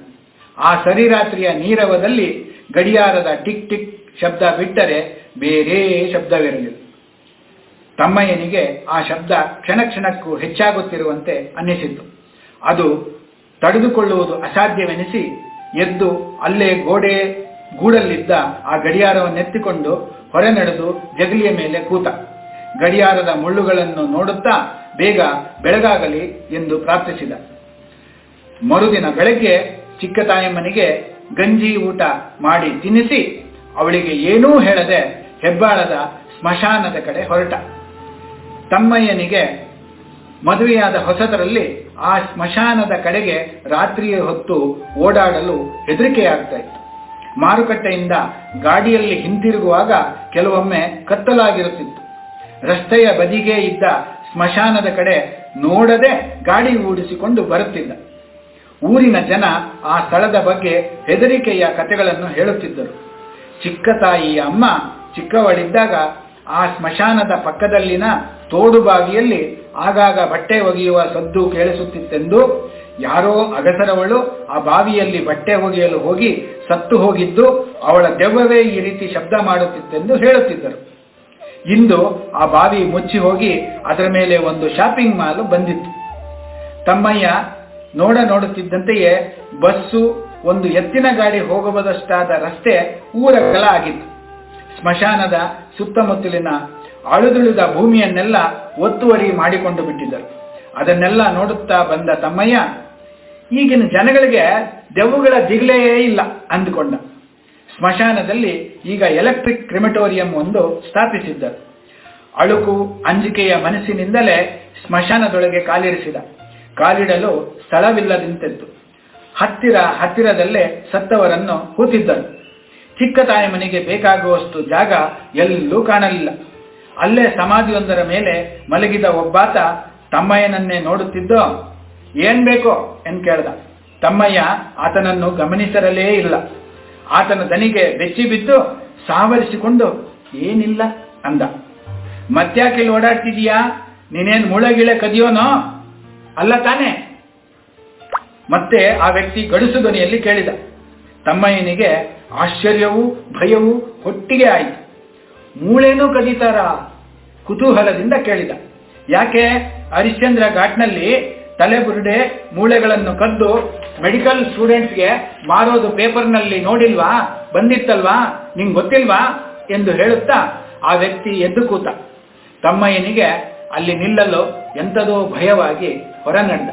ಆ ಸರಿರಾತ್ರಿಯ ನೀರವದಲ್ಲಿ ಗಡಿಯಾರದ ಟಿಕ್ ಟಿಕ್ ಶಬ್ದ ಬಿಟ್ಟರೆ ಬೇರೆ ಶಬ್ದವಿರಲಿಲ್ಲ. ತಮ್ಮಯ್ಯನಿಗೆ ಆ ಶಬ್ದ ಕ್ಷಣ ಕ್ಷಣಕ್ಕೂ ಹೆಚ್ಚಾಗುತ್ತಿರುವಂತೆ ಅನ್ನಿಸಿತು ಅದು ತಡೆದುಕೊಳ್ಳುವುದು ಅಸಾಧ್ಯವೆನಿಸಿ ಎದ್ದು ಅಲ್ಲೇ ಗೋಡೆ ಗೂಡಲ್ಲಿದ್ದ ಆ ಗಡಿಯಾರವನ್ನೆತ್ತಿಕೊಂಡು ಹೊರ ನಡೆದು ಜಗಲಿಯ ಮೇಲೆ ಕೂತ. ಗಡಿಯಾರದ ಮುಳ್ಳುಗಳನ್ನು ನೋಡುತ್ತಾ ಬೇಗ ಬೆಳಗಾಗಲಿ ಎಂದು ಪ್ರಾರ್ಥಿಸಿದ. ಮರುದಿನ ಬೆಳಗ್ಗೆ ಚಿಕ್ಕ ತಾಯಮ್ಮನಿಗೆ ಗಂಜಿ ಊಟ ಮಾಡಿ ತಿನ್ನಿಸಿ ಅವಳಿಗೆ ಏನೂ ಹೇಳದೆ ಹೆಬ್ಬಾಳದ ಸ್ಮಶಾನದ ಕಡೆ ಹೊರಟ. ತಮ್ಮಯ್ಯನಿಗೆ ಮದುವೆಯಾದ ಹೊಸದರಲ್ಲಿ ಆ ಸ್ಮಶಾನದ ಕಡೆಗೆ ರಾತ್ರಿಯ ಹೊತ್ತು ಓಡಾಡಲು ಹೆದರಿಕೆಯಾಗ್ತಾ ಇತ್ತು. ಮಾರುಕಟ್ಟೆಯಿಂದ ಗಾಡಿಯಲ್ಲಿ ಹಿಂತಿರುಗುವಾಗ ಕೆಲವೊಮ್ಮೆ ಕತ್ತಲಾಗಿರುತ್ತಿತ್ತು. ರಸ್ತೆಯ ಬದಿಗೆ ಇದ್ದ ಸ್ಮಶಾನದ ಕಡೆ ನೋಡದೆ ಗಾಡಿ ಓಡಿಸಿಕೊಂಡು ಬರುತ್ತಿದ್ದ. ಊರಿನ ಜನ ಆ ಸ್ಥಳದ ಬಗ್ಗೆ ಹೆದರಿಕೆಯ ಕಥೆಗಳನ್ನು ಹೇಳುತ್ತಿದ್ದರು. ಚಿಕ್ಕ ತಾಯಿಯ ಅಮ್ಮ ಚಿಕ್ಕವಳಿದ್ದಾಗ ಆ ಸ್ಮಶಾನದ ಪಕ್ಕದಲ್ಲಿನ ತೋಡು ಬಾವಿಯಲ್ಲಿ ಆಗಾಗ ಬಟ್ಟೆ ಒಗೆಯುವ ಸದ್ದು ಕೇಳಿಸುತ್ತಿತ್ತೆಂದು ಯಾರೋ ಅಗಸರವಳು ಆ ಬಾವಿಯಲ್ಲಿ ಬಟ್ಟೆ ಒಗೆಯಲು ಹೋಗಿ ಸತ್ತು ಹೋಗಿದ್ದು ಅವಳ ದೆವ್ವವೇ ಈ ರೀತಿ ಶಬ್ದ ಮಾಡುತ್ತಿತ್ತೆಂದು ಹೇಳುತ್ತಿದ್ದರು. ಇಂದು ಆ ಬಾವಿ ಮುಚ್ಚಿ ಹೋಗಿ ಅದರ ಮೇಲೆ ಒಂದು ಶಾಪಿಂಗ್ ಮಾಲ್ ಬಂದಿತ್ತು. ತಮ್ಮಯ್ಯ ನೋಡ ನೋಡುತ್ತಿದ್ದಂತೆಯೇ ಬಸ್ಸು ಒಂದು ಎತ್ತಿನ ಗಾಡಿ ಹೋಗಬಹುದಷ್ಟಾದ ರಸ್ತೆ ಊರಗಲ ಆಗಿತ್ತು ಸ್ಮಶಾನದ ಸುತ್ತಮುತ್ತಲಿನ ಅಳುದುಳಿದ ಭೂಮಿಯನ್ನೆಲ್ಲ ಒತ್ತುವರಿ ಮಾಡಿಕೊಂಡು ಬಿಟ್ಟಿದ್ದರು. ಅದನ್ನೆಲ್ಲ ನೋಡುತ್ತಾ ಬಂದ ತಮ್ಮಯ್ಯ, ಈಗಿನ ಜನಗಳಿಗೆ ದೆವ್ವಗಳ ದಿಗ್ಲೆಯೇ ಇಲ್ಲ ಅಂದುಕೊಂಡ. ಸ್ಮಶಾನದಲ್ಲಿ ಈಗ ಎಲೆಕ್ಟ್ರಿಕ್ ಕ್ರಿಮಿಟೋರಿಯಂ ಒಂದು ಸ್ಥಾಪಿಸಿದ್ದರು. ಅಳುಕು ಅಂಜಿಕೆಯ ಮನಸ್ಸಿನಿಂದಲೇ ಸ್ಮಶಾನದೊಳಗೆ ಕಾಲಿರಿಸಿದ. ಕಾಲಿಡಲು ಸ್ಥಳವಿಲ್ಲದಂತೆತ್ತು ಹತ್ತಿರ ಹತ್ತಿರದಲ್ಲೇ ಸತ್ತವರನ್ನು ಹೂತಿದ್ದರು ಚಿಕ್ಕ ತಾಯಿ ಮನೆಗೆ ಬೇಕಾಗುವಷ್ಟು ಜಾಗ ಎಲ್ಲೂ ಕಾಣಲಿಲ್ಲ. ಅಲ್ಲೇ ಸಮಾಧಿಯೊಂದರ ಮೇಲೆ ಮಲಗಿದ ಒಬ್ಬಾತ, ತಮ್ಮಯ್ಯನನ್ನೇ ನೋಡುತ್ತಿದ್ದೋ? ಏನ್ ಬೇಕೋ? ಎಂದು ಕೇಳ್ದ. ತಮ್ಮಯ್ಯ ಆತನನ್ನು ಗಮನಿಸಿರಲೇ ಇಲ್ಲ. ಆತನ ದನಿಗೆ ಬೆಚ್ಚಿ ಬಿದ್ದು ಸಾವರಿಸಿಕೊಂಡು, ಏನಿಲ್ಲ? ಅಂದ. ಮತ್ತ್ಯಾಕೆ ಓಡಾಡ್ತಿದೀಯಾ ನೀನೇನ್ ಮುಳಗಿಳೆ ಕದಿಯೋನೋ? ಅಲ್ಲ ತಾನೆ. ಮತ್ತೆ ಆ ವ್ಯಕ್ತಿ ಗಡುಸು ಧ್ವನಿಯಲ್ಲಿ ಕೇಳಿದ. ತಮ್ಮಯ್ಯನಿಗೆ ಆಶ್ಚರ್ಯವೂ ಭಯವೂ ಒಟ್ಟಿಗೆ ಆಯಿತು. ಮೂಳೆನೂ ಕದೀತಾರ? ಕುತೂಹಲದಿಂದ ಕೇಳಿದ. ಯಾಕೆ? ಹರಿಶ್ಚಂದ್ರ ಘಾಟ್ನಲ್ಲಿ ತಲೆಬುರುಡೆ ಮೂಳೆಗಳನ್ನು ಕದ್ದು ಮೆಡಿಕಲ್ ಸ್ಟೂಡೆಂಟ್ಸ್ಗೆ ಮಾರೋದು ಪೇಪರ್ನಲ್ಲಿ ನೋಡಿಲ್ವಾ? ಬಂದಿತ್ತಲ್ವಾ? ನಿಂಗೆ ಗೊತ್ತಿಲ್ವಾ? ಎಂದು ಹೇಳುತ್ತಾ ಆ ವ್ಯಕ್ತಿ ಎದ್ದು ಕೂತ. ತಮ್ಮಯ್ಯನಿಗೆ ಅಲ್ಲಿ ನಿಲ್ಲಲು ಎಂಥದೋ ಭಯವಾಗಿ ಹೊರನಡೆದ.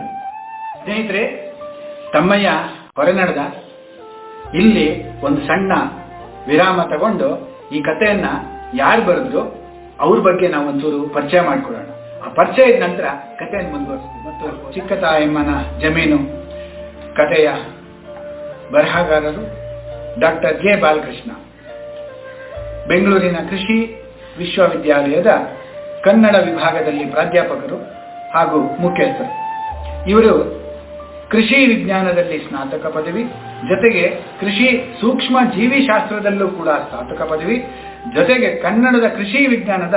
ಸ್ನೇಹಿತರೆ, ತಮ್ಮಯ್ಯ ಹೊರನಡೆದ. ಇಲ್ಲಿ ಒಂದು ಸಣ್ಣ ವಿರಾಮ ತಗೊಂಡು ಈ ಕಥೆಯನ್ನ ಯಾರು ಬರೆದ್ರು ಅವ್ರ ಬಗ್ಗೆ ನಾವು ಒಂಚೂರು ಪರಿಚಯ ಮಾಡಿಕೊಳ್ಳೋಣ. ಆ ಪರಿಚಯದ ನಂತರ ಕಥೆಯನ್ನು ಮುಂದುವರಿಸ್ತೀವಿ. ಮತ್ತು ಚಿಕ್ಕ ತಾಯಮ್ಮನ ಜಮೀನು ಕಥೆಯ ಬರಹಗಾರರು ಡಾಕ್ಟರ್ ಕೆ ಬಾಲಕೃಷ್ಣ. ಬೆಂಗಳೂರಿನ ಕೃಷಿ ವಿಶ್ವವಿದ್ಯಾಲಯದ ಕನ್ನಡ ವಿಭಾಗದಲ್ಲಿ ಪ್ರಾಧ್ಯಾಪಕರು ಹಾಗೂ ಮುಖ್ಯಸ್ಥರು. ಇವರು ಕೃಷಿ ವಿಜ್ಞಾನದಲ್ಲಿ ಸ್ನಾತಕ ಪದವಿ, ಜೊತೆಗೆ ಕೃಷಿ ಸೂಕ್ಷ್ಮ ಜೀವಿಶಾಸ್ತ್ರದಲ್ಲೂ ಕೂಡ ಸ್ನಾತಕ ಪದವಿ, ಜೊತೆಗೆ ಕನ್ನಡದ ಕೃಷಿ ವಿಜ್ಞಾನದ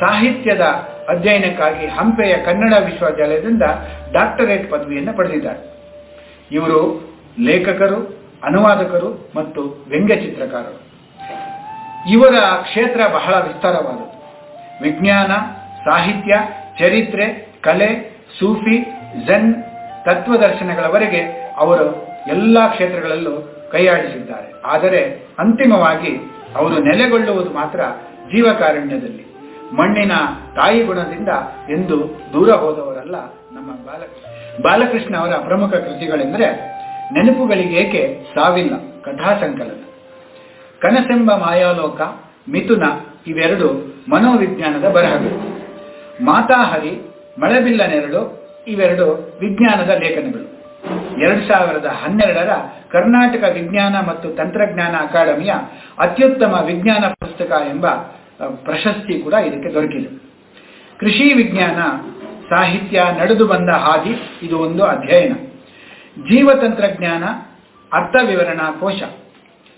ಸಾಹಿತ್ಯದ ಅಧ್ಯಯನಕ್ಕಾಗಿ ಹಂಪೆಯ ಕನ್ನಡ ವಿಶ್ವವಿದ್ಯಾಲಯದಿಂದ ಡಾಕ್ಟರೇಟ್ ಪದವಿಯನ್ನು ಪಡೆದಿದ್ದಾರೆ. ಇವರು ಲೇಖಕರು, ಅನುವಾದಕರು ಮತ್ತು ವ್ಯಂಗ್ಯಚಿತ್ರಕಾರರು. ಇವರ ಕ್ಷೇತ್ರ ಬಹಳ ವಿಸ್ತಾರವಾದದ್ದು. ವಿಜ್ಞಾನ, ಸಾಹಿತ್ಯ, ಚರಿತ್ರೆ, ಕಲೆ, ಸೂಫಿ, ಝೆನ್ ತತ್ವದರ್ಶನಗಳವರೆಗೆ ಅವರು ಎಲ್ಲ ಕ್ಷೇತ್ರಗಳಲ್ಲೂ ಕೈಯಾಡಿಸಿದ್ದಾರೆ. ಆದರೆ ಅಂತಿಮವಾಗಿ ಅವರು ನೆಲೆಗೊಳ್ಳುವುದು ಮಾತ್ರ ಜೀವಕಾರುಣ್ಯದಲ್ಲಿ. ಮಣ್ಣಿನ ತಾಯಿ ಗುಣದಿಂದ ಎಂದು ದೂರ ಹೋದವರಲ್ಲ ನಮ್ಮ ಬಾಲಕೃಷ್ಣ. ಬಾಲಕೃಷ್ಣ ಅವರ ಪ್ರಮುಖ ಕೃತಿಗಳೆಂದರೆ ನೆನಪುಗಳಿಗೇಕೆ ಸಾವಿಲ್ಲ ಕಥಾ ಸಂಕಲನ ಕನಸೆಂಬ ಮಾಯಾಲೋಕ, ಮಿಥುನ ಇವೆರಡು ಮನೋವಿಜ್ಞಾನದ ಬರಹಗಳು. ಮಾತಾಹರಿ ಮಳೆಬಿಲ್ಲ ನೆರಳು, ಇವೆರಡು ವಿಜ್ಞಾನದ ಲೇಖನಗಳು. ಎರಡು ಸಾವಿರದ ಹನ್ನೆರಡರ ಕರ್ನಾಟಕ ವಿಜ್ಞಾನ ಮತ್ತು ತಂತ್ರಜ್ಞಾನ ಅಕಾಡೆಮಿಯ ಅತ್ಯುತ್ತಮ ವಿಜ್ಞಾನ ಪುಸ್ತಕ ಎಂಬ ಪ್ರಶಸ್ತಿ ಕೂಡ ಇದಕ್ಕೆ ದೊರಕಿದೆ. ಕೃಷಿ ವಿಜ್ಞಾನ, ಸಾಹಿತ್ಯ ನಡೆದು ಬಂದ ಹಾದಿ ಇದು ಒಂದು ಅಧ್ಯಯನ. ಜೀವತಂತ್ರಜ್ಞಾನ ಅರ್ಥ ವಿವರಣಾ ಕೋಶ.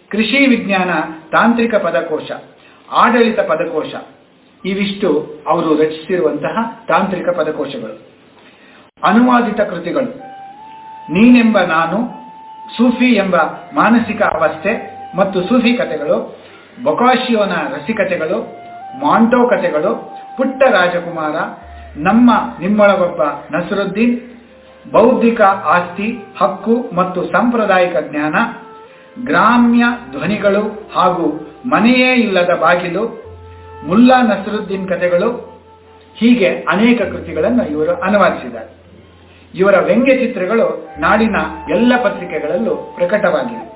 ಕೃಷಿ ವಿಜ್ಞಾನ ತಾಂತ್ರಿಕ ಪದಕೋಶ. ಆಡಳಿತ ಪದಕೋಶ. ಇವಿಷ್ಟು ಅವರು ರಚಿಸಿರುವಂತಹ ತಾಂತ್ರಿಕ ಪದಕೋಶಗಳು. ಅನುವಾದಿತ ಕೃತಿಗಳು. ನೀನೆಂಬ ನಾನು, ಸೂಫಿ ಎಂಬ ಮಾನಸಿಕ ಅವಸ್ಥೆ ಮತ್ತು ಸೂಫಿ ಕಥೆಗಳು, ಬೊಕಾಶಿಯೋನ ರಸಿಕತೆಗಳು, ಮಾಂಟೋ ಕಥೆಗಳು, ಪುಟ್ಟ ರಾಜಕುಮಾರ, ನಮ್ಮ ನಿಮ್ಮೊಳಗೊಬ್ಬ ನಸರುದ್ದೀನ್, ಬೌದ್ಧಿಕ ಆಸ್ತಿ, ಹಕ್ಕು ಮತ್ತು ಸಾಂಪ್ರದಾಯಿಕ ಜ್ಞಾನ, ಗ್ರಾಮ್ಯ ಧ್ವನಿಗಳು ಹಾಗೂ ಮನೆಯೇ ಇಲ್ಲದ ಬಾಗಿಲು, ಮುಲ್ಲಾ ನಸರುದ್ದೀನ್ ಕಥೆಗಳು, ಹೀಗೆ ಅನೇಕ ಕೃತಿಗಳನ್ನು ಇವರು ಅನುವಾದಿಸಿದ್ದಾರೆ. ಇವರ ವ್ಯಂಗ್ಯ ಚಿತ್ರಗಳು ನಾಡಿನ ಎಲ್ಲ ಪತ್ರಿಕೆಗಳಲ್ಲೂ ಪ್ರಕಟವಾಗಿವೆ.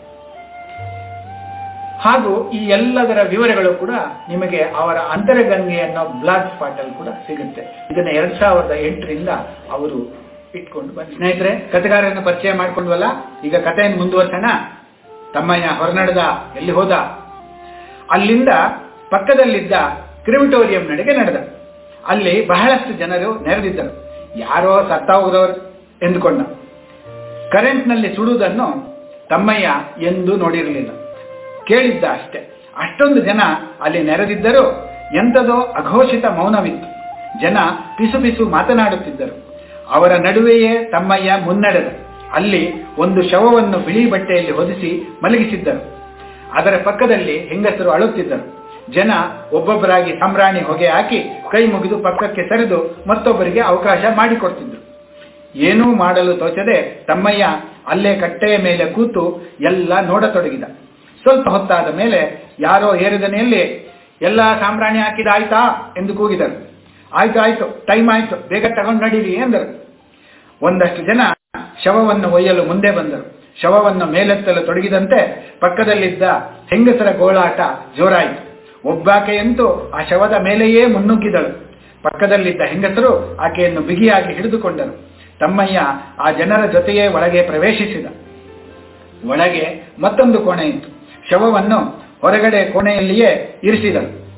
ಹಾಗೂ ಈ ಎಲ್ಲದರ ವಿವರಗಳು ಕೂಡ ನಿಮಗೆ ಅವರ ಅಂತರಗಂಗೆ ಅನ್ನೋ ಬ್ಲಾಗ್ ಸ್ಪಾಟ್ ಅಲ್ಲಿ ಕೂಡ ಸಿಗುತ್ತೆ. ಇದನ್ನ ಎರಡ್ ಸಾವಿರದ ಎಂಟರಿಂದ ಅವರು ಇಟ್ಕೊಂಡು ಬಂದ ಸ್ನೇಹಿತರೆ, ಕಥೆಗಾರರನ್ನು ಪರಿಚಯ ಮಾಡ್ಕೊಂಡ್ವಲ್ಲ? ಈಗ ಕಥೆಯನ್ನು ಮುಂದುವರ್ಸೋಣ. ತಮ್ಮಯ್ಯ ಹೊರನಡೆದ, ಎಲ್ಲಿ ಹೋದ? ಅಲ್ಲಿಂದ ಪಕ್ಕದಲ್ಲಿದ್ದ ಕ್ರಿಮಿಟೋರಿಯಂ ನಡೆಗೆ ನಡೆದ. ಅಲ್ಲಿ ಬಹಳಷ್ಟು ಜನರು ನೆರೆದಿದ್ದರು. ಯಾರೋ ಸತ್ತ ಹೋದವರು ಎಂದುಕೊಂಡ. ಕರೆಂಟ್ನಲ್ಲಿ ಸುಡುವುದನ್ನು ತಮ್ಮಯ್ಯ ಎಂದೂ ನೋಡಿರಲಿಲ್ಲ. ಕೇಳಿದ್ದ ಅಷ್ಟೇ. ಅಷ್ಟೊಂದು ಜನ ಅಲ್ಲಿ ನೆರೆದಿದ್ದರೂ ಎಂಥದೋ ಅಘೋಷಿತ ಮೌನವಿತ್ತು. ಜನ ಪಿಸು ಪಿಸು ಮಾತನಾಡುತ್ತಿದ್ದರು. ಅವರ ನಡುವೆಯೇ ತಮ್ಮಯ್ಯ ಮುನ್ನಡೆದ ಅಲ್ಲಿ ಒಂದು ಶವವನ್ನು ಬಿಳಿ ಬಟ್ಟೆಯಲ್ಲಿ ಹೊದಿಸಿ ಮಲಗಿಸಿದ್ದರು. ಅದರ ಪಕ್ಕದಲ್ಲಿ ಹೆಂಗಸರು ಅಳುತ್ತಿದ್ದರು. ಜನ ಒಬ್ಬೊಬ್ಬರಾಗಿ ಸಂಭ್ರಾಣಿ ಹೊಗೆ ಹಾಕಿ ಕೈ ಮುಗಿದು ಪಕ್ಕಕ್ಕೆ ಸರಿದು ಮತ್ತೊಬ್ಬರಿಗೆ ಅವಕಾಶ ಮಾಡಿಕೊಡ್ತಿದ್ರು. ಏನೂ ಮಾಡಲು ತೋಚದೆ ತಮ್ಮಯ್ಯ ಅಲ್ಲೇ ಕಟ್ಟೆಯ ಮೇಲೆ ಕೂತು ಎಲ್ಲ ನೋಡತೊಡಗಿದ. ಸ್ವಲ್ಪ ಹೊತ್ತಾದ ಮೇಲೆ ಯಾರೋ ಏರಿದನೆಯಲ್ಲಿ, ಎಲ್ಲ ಸಾಂಬ್ರಾಣಿ ಹಾಕಿದ ಆಯ್ತಾ? ಎಂದು ಕೂಗಿದರು. ಆಯ್ತು ಆಯ್ತು, ಟೈಮ್ ಆಯ್ತು, ಬೇಗ ತಗೊಂಡು ನಡೀರಿ, ಎಂದರು. ಒಂದಷ್ಟು ಜನ ಶವವನ್ನು ಒಯ್ಯಲು ಮುಂದೆ ಬಂದರು. ಶವವನ್ನು ಮೇಲೆತ್ತಲು ತೊಡಗಿದಂತೆ ಪಕ್ಕದಲ್ಲಿದ್ದ ಹೆಂಗಸರ ಗೋಳಾಟ ಜೋರಾಯಿತು. ಒಬ್ಬಾಕೆಯಂತೂ ಆ ಶವದ ಮೇಲೆಯೇ ಮುನ್ನುಗ್ಗಿದಳು. ಪಕ್ಕದಲ್ಲಿದ್ದ ಹೆಂಗಸರು ಆಕೆಯನ್ನು ಬಿಗಿಯಾಗಿ ಹಿಡಿದುಕೊಂಡರು. ತಮ್ಮಯ್ಯ ಆ ಜನರ ಜೊತೆಯೇ ಒಳಗೆ ಪ್ರವೇಶಿಸಿದ. ಒಳಗೆ ಮತ್ತೊಂದು ಕೋಣೆ ಇತ್ತು. ಶವವನ್ನು ಹೊರಗಡೆ ಕೋಣೆಯಲ್ಲಿಯೇ ಇರಿಸಿದರು.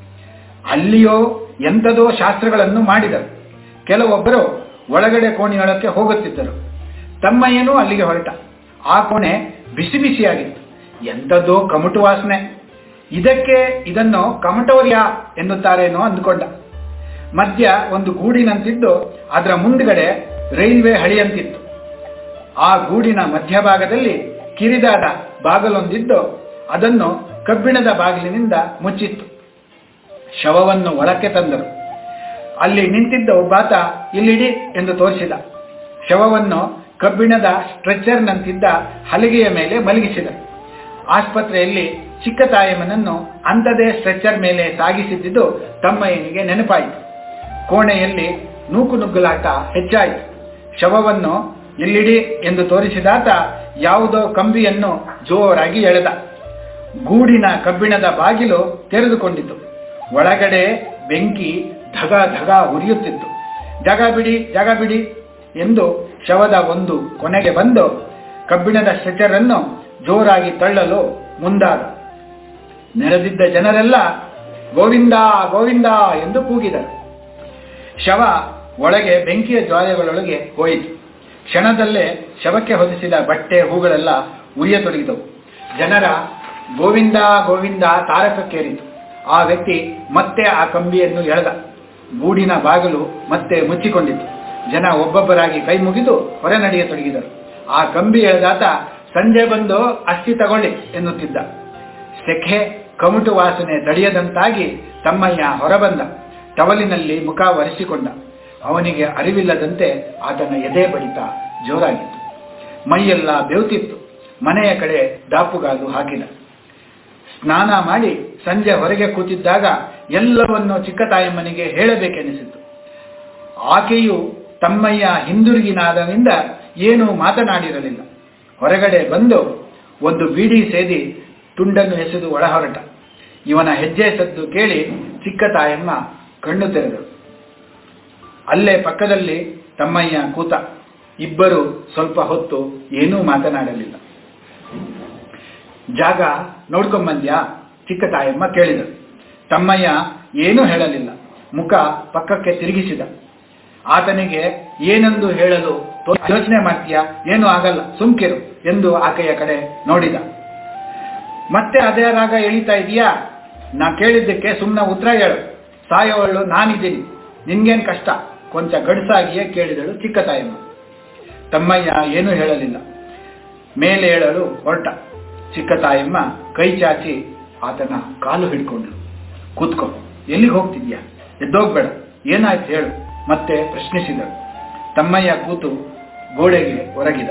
ಅಲ್ಲಿಯೋ ಎಂಥದೋ ಶಾಸ್ತ್ರಗಳನ್ನು ಮಾಡಿದರು. ಕೆಲವೊಬ್ಬರು ಒಳಗಡೆ ಕೋಣೆಯೊಳಕ್ಕೆ ಹೋಗುತ್ತಿದ್ದರು. ತಮ್ಮಯ್ಯನೂ ಅಲ್ಲಿಗೆ ಹೊರಟ. ಆ ಕೋಣೆ ಬಿಸಿ ಬಿಸಿಯಾಗಿತ್ತು ಎಂಥದ್ದೋ ಕಮಟು ವಾಸನೆ. ಇದಕ್ಕೆ ಇದನ್ನು ಕಮಟೋರಿಯಾ ಎನ್ನುತ್ತಾರೇನೋ ಅಂದುಕೊಂಡ. ಮಧ್ಯ ಒಂದು ಗೂಡಿನಂತಿದ್ದು, ಅದರ ಮುಂದ್ಗಡೆ ರೈಲ್ವೆ ಹಳಿಯಂತಿತ್ತು. ಆ ಗೂಡಿನ ಮಧ್ಯಭಾಗದಲ್ಲಿ ಕಿರಿದಾದ ಬಾಗಲೊಂದಿದ್ದು, ಅದನ್ನು ಕಬ್ಬಿಣದ ಬಾಗಿಲಿನಿಂದ ಮುಚ್ಚಿತ್ತು. ಶವವನ್ನು ಒಳಕ್ಕೆ ತಂದರು. ಅಲ್ಲಿ ನಿಂತಿದ್ದ ಒಬ್ಬಾತ, ಇಲ್ಲಿಡಿ ಎಂದು ತೋರಿಸಿದ. ಶವವನ್ನು ಕಬ್ಬಿಣದ ಸ್ಟ್ರೆಚರ್ನಂತಿದ್ದ ಹಲಿಗೆಯ ಮೇಲೆ ಮಲಗಿಸಿದ. ಆಸ್ಪತ್ರೆಯಲ್ಲಿ ಚಿಕ್ಕ ತಾಯಮ್ಮನನ್ನು ಅಂಥದೇ ಸ್ಟ್ರೆಚರ್ ಮೇಲೆ ಸಾಗಿಸಿದ್ದು ತಮ್ಮಯ್ಯನಿಗೆ ನೆನಪಾಯಿತು. ಕೋಣೆಯಲ್ಲಿ ನೂಕು ನುಗ್ಗಲಾಟ ಹೆಚ್ಚಾಯಿತು. ಶವವನ್ನು ಎಲ್ಲಿಡಿ ಎಂದು ತೋರಿಸಿದಾತ ಯಾವುದೋ ಕಂಬಿಯನ್ನು ಜೋರಾಗಿ ಎಳೆದ. ಗೂಡಿನ ಕಬ್ಬಿಣದ ಬಾಗಿಲು ತೆರೆದುಕೊಂಡಿತು ಒಳಗಡೆ ಬೆಂಕಿ ಧಗ ಧಗ ಉರಿಯುತ್ತಿತ್ತು. ಜಗ ಬಿಡಿ ಜಗ ಬಿಡಿ ಎಂದು ಶವದ ಒಂದು ಕೊನೆಗೆ ಬಂದು ಕಬ್ಬಿಣದ ಶಚರನ್ನು ಜೋರಾಗಿ ತಳ್ಳಲು ಮುಂದಾದ. ನೆರೆದಿದ್ದ ಜನರೆಲ್ಲ, ಗೋವಿಂದ ಗೋವಿಂದ ಎಂದು ಕೂಗಿದರು. ಶವ ಒಳಗೆ ಬೆಂಕಿಯ ಜ್ವಾಲೆಗಳೊಳಗೆ ಹೋಯಿತು. ಕ್ಷಣದಲ್ಲೇ ಶವಕ್ಕೆ ಹೊದಿಸಿದ ಬಟ್ಟೆ ಹೂಗಳೆಲ್ಲ ಉರಿಯತೊಡಗಿದವು ಜನರ ಗೋವಿಂದ ಗೋವಿಂದ ತಾರಕಕ್ಕೇರಿತು. ಆ ವ್ಯಕ್ತಿ ಮತ್ತೆ ಆ ಕಂಬಿಯನ್ನು ಎಳೆದ. ಗೂಡಿನ ಬಾಗಿಲು ಮತ್ತೆ ಮುಚ್ಚಿಕೊಂಡಿತು ಜನ ಒಬ್ಬೊಬ್ಬರಾಗಿ ಕೈ ಮುಗಿದು ಹೊರ ನಡೆಯತೊಡಗಿದರು ಆ ಕಂಬಿ ಎಳೆದಾತ ಸಂಜೆ ಬಂದು ಅಸ್ಥಿ ತಗೊಳ್ಳಿ ಎನ್ನುತ್ತಿದ್ದ. ಸೆಖೆ ಕಮುಟು ವಾಸನೆ ತಡೆಯದಂತಾಗಿ ತಮ್ಮಯ್ಯ ಹೊರಬಂದ. ಟವಲಿನಲ್ಲಿ ಮುಖ ಒರೆಸಿಕೊಂಡ. ಅವನಿಗೆ ಅರಿವಿಲ್ಲದಂತೆ ಆತನ ಎದೆ ಬಡಿತ ಜೋರಾಗಿತ್ತು. ಮೈಯೆಲ್ಲ ಬೆವುತಿತ್ತು. ಮನೆಯ ಕಡೆ ದಾಪುಗಾಲು ಹಾಕಿದ. ಸ್ನಾನ ಮಾಡಿ ಸಂಜೆ ಹೊರಗೆ ಕೂತಿದ್ದಾಗ ಎಲ್ಲವನ್ನು ಚಿಕ್ಕ ತಾಯಮ್ಮನಿಗೆ ಹೇಳಬೇಕೆನಿಸಿತು. ಆಕೆಯು ತಮ್ಮಯ್ಯ ಹಿಂದಿರುಗಿನಾದನಿಂದ ಏನೂ ಮಾತನಾಡಿರಲಿಲ್ಲ. ಹೊರಗಡೆ ಬಂದು ಒಂದು ಬೀಡಿ ಸೇದಿ ತುಂಡನ್ನು ಎಸೆದು ಒಳಹೊರಟ. ಇವನ ಹೆಜ್ಜೆ ಸದ್ದು ಕೇಳಿ ಚಿಕ್ಕ ತಾಯಮ್ಮ ಕಣ್ಣು ತೆರೆದರು ಅಲ್ಲೇ ಪಕ್ಕದಲ್ಲಿ ತಮ್ಮಯ್ಯ ಕೂತ ಇಬ್ಬರು ಸ್ವಲ್ಪ ಹೊತ್ತು ಏನೂ ಮಾತನಾಡಲಿಲ್ಲ. ಜಾಗ ನೋಡ್ಕೊಂಬಂದ್ಯಾ? ಚಿಕ್ಕ ತಾಯಮ್ಮ ಕೇಳಿದರು ತಮ್ಮಯ್ಯ ಏನೂ ಹೇಳಲಿಲ್ಲ. ಮುಖ ಪಕ್ಕಕ್ಕೆ ತಿರುಗಿಸಿದ. ಆತನಿಗೆ ಏನೆಂದು ಹೇಳಲು ಯೋಚನೆ ಮಾಡ್ತೀಯಾ? ಏನು ಆಗಲ್ಲ, ಸುಮ್ಕಿರು ಎಂದು ಆಕೆಯ ಕಡೆ ನೋಡಿದ. ಮತ್ತೆ ಅದೇ ರಾಗ ಎಳಿತಾ ಇದೀಯಾ? ನಾ ಕೇಳಿದ್ದಕ್ಕೆ ಸುಮ್ಮನೆ ಉತ್ತರ ಹೇಳು. ಸಾಯೋವಳು ನಾನಿದ್ದೀನಿ. ನಿನ್ಗೇನ್ ಕಷ್ಟ? ಕೊಂಚ ಗಡುಸಾಗಿಯೇ ಕೇಳಿದಳು ಚಿಕ್ಕ ತಾಯಮ್ಮ ತಮ್ಮಯ್ಯ ಏನೂ ಹೇಳಲಿಲ್ಲ. ಮೇಲೆ ಹೇಳಲು ಹೊರಟ. ಚಿಕ್ಕ ತಾಯಮ್ಮ ಕೈ ಚಾಚಿ ಆತನ ಕಾಲು ಹಿಡ್ಕೊಂಡು ಕೂತ್ಕೋ. ಎಲ್ಲಿಗೆ ಹೋಗ್ತಿದ್ಯಾ? ಎದ್ದೋಗ್ಬೇಡ. ಏನಾಯ್ತು ಹೇಳು. ಮತ್ತೆ ಪ್ರಶ್ನಿಸಿದಳು ತಮ್ಮಯ್ಯ ಕೂತು ಗೋಡೆಗೆ ಒರಗಿದ.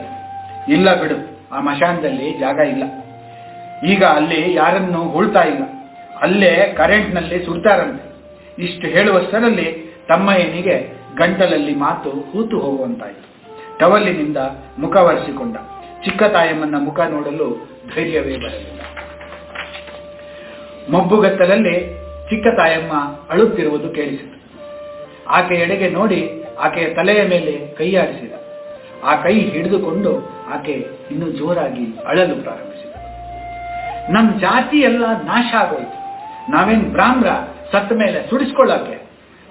ಇಲ್ಲ ಬಿಡು, ಆ ಮಶಾನದಲ್ಲಿ ಜಾಗ ಇಲ್ಲ. ಈಗ ಅಲ್ಲಿ ಯಾರನ್ನು ಹೂಳ್ತಾ ಇಲ್ಲ. ಅಲ್ಲೇ ಕರೆಂಟ್ನಲ್ಲಿ ಸುಡ್ತಾರಂತೆ. ಇಷ್ಟು ಹೇಳುವಷ್ಟರಲ್ಲಿ ತಮ್ಮಯ್ಯನಿಗೆ ಗಂಟಲಲ್ಲಿ ಮಾತು ಕೂತು ಹೋಗುವಂತಾಯಿತು. ಟವಲ್ಲಿನಿಂದ ಮುಖ ಒರೆಸಿಕೊಂಡ. ಚಿಕ್ಕ ತಾಯಮ್ಮನ ಮುಖ ನೋಡಲು ಧೈರ್ಯವೇ ಬರಲಿಲ್ಲ. ಮಬ್ಬುಗತ್ತಲಲ್ಲಿ ಚಿಕ್ಕ ತಾಯಮ್ಮ ಅಳುತ್ತಿರುವುದು ಕೇಳಿಸಿತು. ಆಕೆ ಎಡೆಗೆ ನೋಡಿ ಆಕೆಯ ತಲೆಯ ಮೇಲೆ ಕೈಯಾಡಿಸಿದ ಆ ಕೈ ಹಿಡಿದುಕೊಂಡು ಆಕೆ ಇನ್ನು ಜೋರಾಗಿ ಅಳಲು ಪ್ರಾರಂಭಿಸಿದ. ನಮ್ ಜಾತಿ ಎಲ್ಲ ನಾಶ ಆಗೋಯ್ತು. ನಾವೇನ್ ಬ್ರಾಹ್ಮ್ರ ಸತ್ತ ಮೇಲೆ ಸುಡಿಸ್ಕೊಳ್ಳಕ್ಕೆ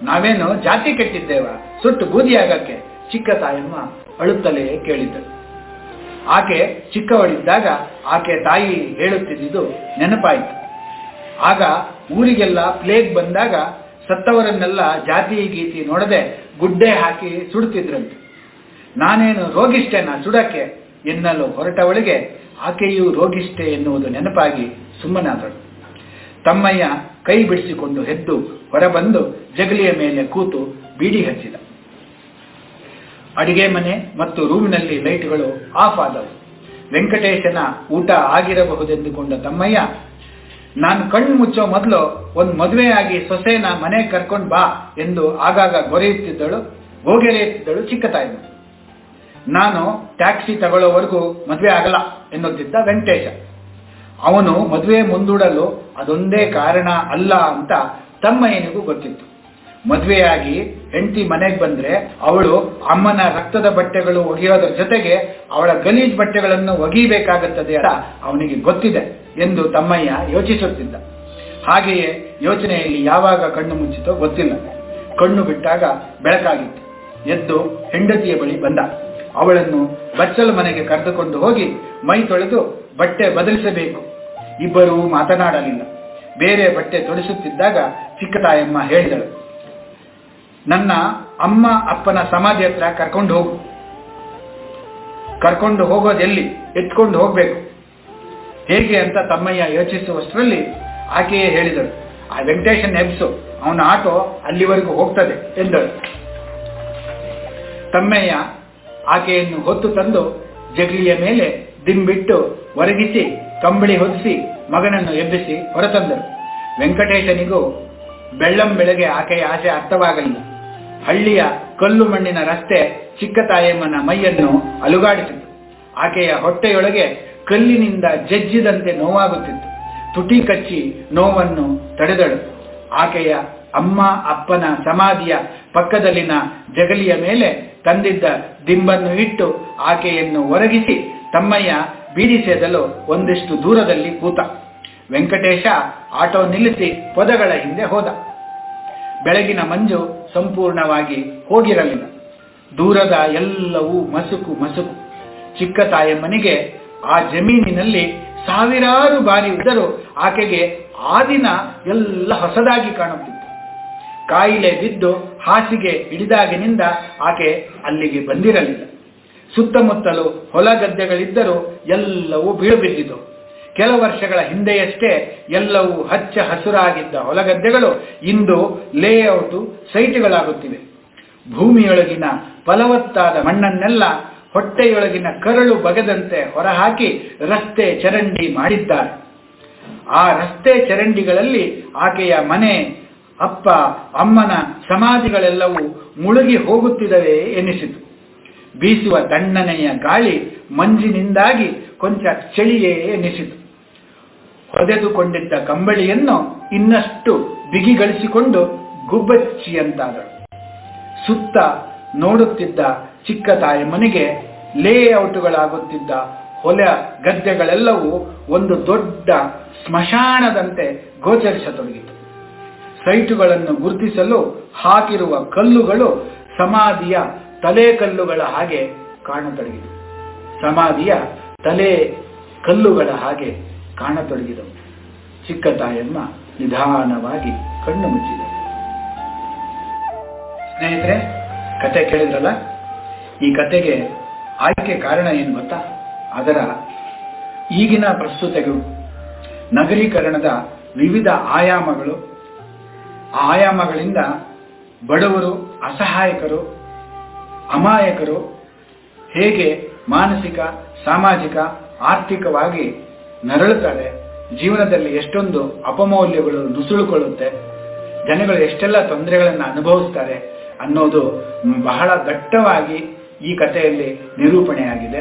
ನಾವೇನು ಜಾತಿ ಕೆಟ್ಟಿದ್ದೇವ, ಸುಟ್ಟು ಬೂದಿ ಆಗಕ್ಕೆ? ಚಿಕ್ಕ ತಾಯಮ್ಮ ಅಳುತ್ತಲೇ ಕೇಳಿದ್ದಳು ಆಕೆ ಚಿಕ್ಕವಳಿದ್ದಾಗ ಆಕೆ ತಾಯಿ ಹೇಳುತ್ತಿದ್ದುದು ನೆನಪಾಯಿತು. ಆಗ ಊರಿಗೆಲ್ಲ ಪ್ಲೇಗ್ ಬಂದಾಗ ಸತ್ತವರನ್ನೆಲ್ಲ ಜಾತಿ ಗೀತಿ ನೋಡದೆ ಗುಡ್ಡೆ ಹಾಕಿ ಸುಡುತ್ತಿದ್ರಂತೆ ನಾನೇನು ರೋಗಿಷ್ಠೆನ ಸುಡಕ್ಕೆ? ಎನ್ನಲು ಹೊರಟವಳಿಗೆ ಆಕೆಯೂ ರೋಗಿಷ್ಠೆ ಎನ್ನುವುದು ನೆನಪಾಗಿ ಸುಮ್ಮನಾದಳು. ತಮ್ಮಯ್ಯ ಕೈ ಬಿಡಿಸಿಕೊಂಡು ಹೆದ್ದು ಹೊರಬಂದು ಜಗಲಿಯ ಮೇಲೆ ಕೂತು ಬೀಡಿ ಹಚ್ಚಿದ. ಅಡಿಗೆ ಮನೆ ಮತ್ತು ರೂಮಿನಲ್ಲಿ ಲೈಟ್ಗಳು ಆಫ್ ಆದವು. ವೆಂಕಟೇಶನ ಊಟ ಆಗಿರಬಹುದೆಂದುಕೊಂಡ ತಮ್ಮಯ್ಯ ನಾನು ಕಣ್ಣು ಮುಚ್ಚೋ ಮೊದಲು ಒಂದು ಮದುವೆಯಾಗಿ ಸೊಸೆನ ಮನೆ ಕರ್ಕೊಂಡು ಬಾ ಎಂದು ಆಗಾಗ ಗೊರೆಯುತ್ತಿದ್ದಳು, ಗೋಗೆರೆಯುತ್ತಿದ್ದಳು ಚಿಕ್ಕ ತಾಯಿ. ನಾನು ಟ್ಯಾಕ್ಸಿ ತಗೊಳ್ಳೋವರೆಗೂ ಮದುವೆ ಆಗಲ್ಲ ಎನ್ನುತ್ತಿದ್ದ ವೆಂಕಟೇಶ. ಅವನು ಮದುವೆ ಮುಂದೂಡಲು ಅದೊಂದೇ ಕಾರಣ ಅಲ್ಲ ಅಂತ ತಮ್ಮಯ್ಯನಿಗೂ ಗೊತ್ತಿತ್ತು. ಮದುವೆಯಾಗಿ ಹೆಂಡತಿ ಮನೆಗೆ ಬಂದ್ರೆ ಅವಳು ಅಮ್ಮನ ರಕ್ತದ ಬಟ್ಟೆಗಳು ಒಗೆಯೋದ್ರ ಜೊತೆಗೆ ಅವಳ ಗಲೀಜ್ ಬಟ್ಟೆಗಳನ್ನು ಒಗಿಬೇಕಾಗುತ್ತದೆ ಅಂತ ಅವನಿಗೆ ಗೊತ್ತಿದೆ. ಎಂದು ತಮ್ಮಯ್ಯ ಯೋಚಿಸುತ್ತಿದ್ದ. ಹಾಗೆಯೇ ಯೋಚನೆಯಲ್ಲಿ ಯಾವಾಗ ಕಣ್ಣು ಮುಚ್ಚಿತೋ ಗೊತ್ತಿಲ್ಲ. ಕಣ್ಣು ಬಿಟ್ಟಾಗ ಬೆಳಕಾಗಿತ್ತು. ಎದ್ದು ಹೆಂಡತಿಯ ಬಳಿ ಬಂದ. ಅವಳನ್ನು ಬಚ್ಚಲ ಮನೆಗೆ ಕರೆದುಕೊಂಡು ಹೋಗಿ ಮೈ ತೊಳೆದು ಬಟ್ಟೆ ಬದಲಿಸಬೇಕು. ಇಬ್ಬರೂ ಮಾತನಾಡಲಿಲ್ಲ. ಬೇರೆ ಬಟ್ಟೆ ತೊಡಿಸುತ್ತಿದ್ದಾಗ ಚಿಕ್ಕ ತಾಯಮ್ಮ ಹೇಳಿದಳು, ನನ್ನ ಅಮ್ಮ ಅಪ್ಪನ ಸಮಾಧಿ ಹತ್ರ ಕರ್ಕೊಂಡು ಹೋಗು. ಕರ್ಕೊಂಡು ಹೋಗೋದೆಲ್ಲಿ? ಎತ್ಕೊಂಡು ಹೋಗ್ಬೇಕು. ಹೇಗೆ ಅಂತ ತಮ್ಮಯ್ಯ ಯೋಚಿಸುವಷ್ಟರಲ್ಲಿ ಆಕೆಯೇ ಹೇಳಿದಳು, ಆ ವೆಂಕಟೇಶನ್ ಎಬ್ಸು ಅವನ ಆಟೋ ಅಲ್ಲಿವರೆಗೂ ಹೋಗ್ತದೆ ಎಂದಳು. ತಮ್ಮಯ್ಯ ಆಕೆಯನ್ನು ಹೊತ್ತು ತಂದು ಜಗಲಿಯ ಮೇಲೆ ದಿಂಬಿಟ್ಟು ಒರಗಿಸಿ, ಕಂಬಳಿ ಹೊದಿಸಿ ಮಗನನ್ನು ಎಬ್ಬಿಸಿ ಹೊರತಂದರು. ವೆಂಕಟೇಶನಿಗೂ ಬೆಳ್ಳಂ ಬೆಳಗ್ಗೆ ಆಕೆಯ ಆಸೆ ಅರ್ಥವಾಗಲಿಲ್ಲ. ಹಳ್ಳಿಯ ಕಲ್ಲು ಮಣ್ಣಿನ ರಸ್ತೆ ಚಿಕ್ಕ ತಾಯಮ್ಮನ ಮೈಯನ್ನು ಅಲುಗಾಡಿಸಿತು. ಆಕೆಯ ಹೊಟ್ಟೆಯೊಳಗೆ ಕಲ್ಲಿನಿಂದ ಜಜ್ಜಿದಂತೆ ನೋವಾಗುತ್ತಿತ್ತು. ತುಟಿ ಕಚ್ಚಿ ನೋವನ್ನು ತಡೆದಳು. ಆಕೆಯ ಅಮ್ಮ ಅಪ್ಪನ ಸಮಾಧಿಯ ಪಕ್ಕದಲ್ಲಿನ ಜಗಲಿಯ ಮೇಲೆ ತಂದಿದ್ದ ದಿಂಬನ್ನು ಇಟ್ಟು ಆಕೆಯನ್ನು ಒರಗಿಸಿ ತಮ್ಮಯ್ಯ ಬೀಡಿ ಸೇದಲು ಒಂದಿಷ್ಟು ದೂರದಲ್ಲಿ ಕೂತ. ವೆಂಕಟೇಶ ಆಟೋ ನಿಲ್ಲಿಸಿ ಪೊದಗಳ ಹಿಂದೆ ಹೋದ. ಬೆಳಗಿನ ಮಂಜು ಸಂಪೂರ್ಣವಾಗಿ ಹೋಗಿರಲಿಲ್ಲ. ದೂರದ ಎಲ್ಲವೂ ಮಸುಕು ಮಸುಕು. ಚಿಕ್ಕ ತಾಯಮ್ಮನಿಗೆ ಆ ಜಮೀನಿನಲ್ಲಿ ಸಾವಿರಾರು ಬಾರಿ ಇದ್ದರೂ ಆಕೆಗೆ ಆ ದಿನ ಎಲ್ಲ ಹೊಸದಾಗಿ ಕಾಣುತ್ತಿತ್ತು. ಕಾಯಿಲೆ ಬಿದ್ದು ಹಾಸಿಗೆ ಹಿಡಿದಾಗಿನಿಂದ ಆಕೆ ಅಲ್ಲಿಗೆ ಬಂದಿರಲಿಲ್ಲ. ಸುತ್ತಮುತ್ತಲು ಹೊಲ ಗದ್ದೆಗಳಿದ್ದರೂ ಎಲ್ಲವೂ ಬೀಳುಬಿದ್ದಿತು. ಕೆಲ ವರ್ಷಗಳ ಹಿಂದೆಯಷ್ಟೇ ಎಲ್ಲವೂ ಹಚ್ಚ ಹಸುರಾಗಿದ್ದ ಹೊಲಗದ್ದೆಗಳು ಇಂದು ಲೇಔಟು ಸೈಟ್ಗಳಾಗುತ್ತಿವೆ ಭೂಮಿಯೊಳಗಿನ ಫಲವತ್ತಾದ ಮಣ್ಣನ್ನೆಲ್ಲ ಹೊಟ್ಟೆಯೊಳಗಿನ ಕರಳು ಬಗೆದಂತೆ ಹೊರಹಾಕಿ ರಸ್ತೆ ಚರಂಡಿ ಮಾಡಿದ್ದಾರೆ. ಆ ರಸ್ತೆ ಚರಂಡಿಗಳಲ್ಲಿ ಆಕೆಯ ಮನೆ, ಅಪ್ಪ, ಅಮ್ಮನ ಸಮಾಧಿಗಳೆಲ್ಲವೂ ಮುಳುಗಿ ಹೋಗುತ್ತಿದವೆ ಎನಿಸಿತು. ಬೀಸುವ ತಣ್ಣನೆಯ ಗಾಳಿ ಮಂಜಿನಿಂದಾಗಿ ಕೊಂಚ ಚಳಿಯೇ ಎನಿಸಿತು. ಹೊದೆದುಕೊಂಡಿದ್ದ ಕಂಬಳಿಯನ್ನು ಇನ್ನಷ್ಟು ಬಿಗಿಗಳಿಸಿಕೊಂಡು ಗುಬ್ಬಚ್ಚಿಯಂತಾದಳು. ಸುತ್ತ ನೋಡುತ್ತಿದ್ದ ಚಿಕ್ಕ ತಾಯಮ್ಮನಿಗೆ ಲೇಔಟ್ಗಳಾಗುತ್ತಿದ್ದ ಹೊಲ ಗದ್ದೆಗಳೆಲ್ಲವೂ ಒಂದು ದೊಡ್ಡ ಸ್ಮಶಾನದಂತೆ ಗೋಚರಿಸತೊಡಗಿತು. ಸೈಟುಗಳನ್ನು ಗುರುತಿಸಲು ಹಾಕಿರುವ ಕಲ್ಲುಗಳು ಸಮಾಧಿಯ ತಲೆ ಕಲ್ಲುಗಳ ಹಾಗೆ ಕಾಣತೊಡಗಿದವು. ಸಮಾಧಿಯ ತಲೆ ಕಲ್ಲುಗಳ ಹಾಗೆ ಕಾಣತೊಡಗಿದವು. ಚಿಕ್ಕ ತಾಯಮ್ಮ ನಿಧಾನವಾಗಿ ಕಣ್ಣು ಮುಚ್ಚಿದವು. ಸ್ನೇಹಿತರೆ, ಕತೆ ಕೇಳಿದ್ರಲ್ಲ? ಈ ಕತೆಗೆ ಆಯ್ಕೆ ಕಾರಣ ಏನು ಗೊತ್ತಾ? ಅದರ ಈಗಿನ ಪ್ರಸ್ತುತಗಳು ನಗರೀಕರಣದ ವಿವಿಧ ಆಯಾಮಗಳು ಆಯಾಮಗಳಿಂದ ಬಡವರು, ಅಸಹಾಯಕರು, ಅಮಾಯಕರು ಹೇಗೆ ಮಾನಸಿಕ, ಸಾಮಾಜಿಕ, ಆರ್ಥಿಕವಾಗಿ ನರಳುತ್ತಾರೆ, ಜೀವನದಲ್ಲಿ ಎಷ್ಟೊಂದು ಅಪಮೌಲ್ಯಗಳು ನುಸುಳುಕೊಳ್ಳುತ್ತೆ, ಜನಗಳು ಎಷ್ಟೆಲ್ಲ ತೊಂದರೆಗಳನ್ನು ಅನುಭವಿಸ್ತಾರೆ ಅನ್ನೋದು ಬಹಳ ದಟ್ಟವಾಗಿ ಈ ಕಥೆಯಲ್ಲಿ ನಿರೂಪಣೆಯಾಗಿದೆ.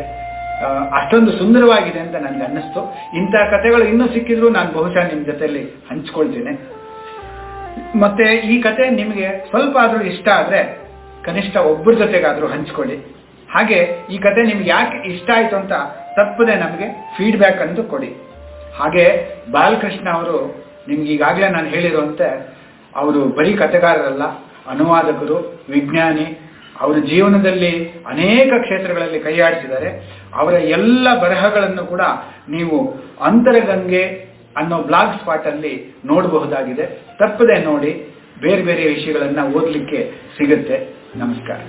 ಅಷ್ಟೊಂದು ಸುಂದರವಾಗಿದೆ ಅಂತ ನನಗೆ ಅನ್ನಿಸ್ತು. ಇಂಥ ಕಥೆಗಳು ಇನ್ನೂ ಸಿಕ್ಕಿದ್ರು ನಾನು ಬಹುಶಃ ನಿಮ್ಮ ಜೊತೆಯಲ್ಲಿ ಹಂಚ್ಕೊಳ್ತೇನೆ. ಮತ್ತೆ ಈ ಕತೆ ನಿಮಗೆ ಸ್ವಲ್ಪ ಆದರೂ ಇಷ್ಟ ಆದರೆ ಕನಿಷ್ಠ ಒಬ್ಬರ ಜೊತೆಗಾದರೂ ಹಂಚ್ಕೊಳ್ಳಿ. ಹಾಗೆ ಈ ಕತೆ ನಿಮ್ಗೆ ಯಾಕೆ ಇಷ್ಟ ಆಯಿತು ಅಂತ ತಪ್ಪದೆ ನಮಗೆ ಫೀಡ್ಬ್ಯಾಕ್ ಅಂತ ಕೊಡಿ. ಹಾಗೆ ಬಾಲಕೃಷ್ಣ ಅವರು ನಿಮ್ಗೆ ಈಗಾಗಲೇ ನಾನು ಹೇಳಿರುವಂತೆ, ಅವರು ಬರೀ ಕಥೆಗಾರರಲ್ಲ, ಅನುವಾದಕರು, ವಿಜ್ಞಾನಿ ಅವರ ಜೀವನದಲ್ಲಿ ಅನೇಕ ಕ್ಷೇತ್ರಗಳಲ್ಲಿ ಕೈಯಾಡಿಸಿದ್ದಾರೆ ಅವರ ಎಲ್ಲ ಬರಹಗಳನ್ನು ಕೂಡ ನೀವು ಅಂತರಗಂಗೆ ಅನ್ನೋ ಬ್ಲಾಗ್ ಸ್ಪಾಟ್ ಅಲ್ಲಿ ನೋಡಬಹುದಾಗಿದೆ. ತಪ್ಪದೆ ನೋಡಿ, ಬೇರೆ ಬೇರೆ ವಿಷಯಗಳನ್ನ ಓದಲಿಕ್ಕೆ ಸಿಗುತ್ತೆ. ನಮಸ್ಕಾರ.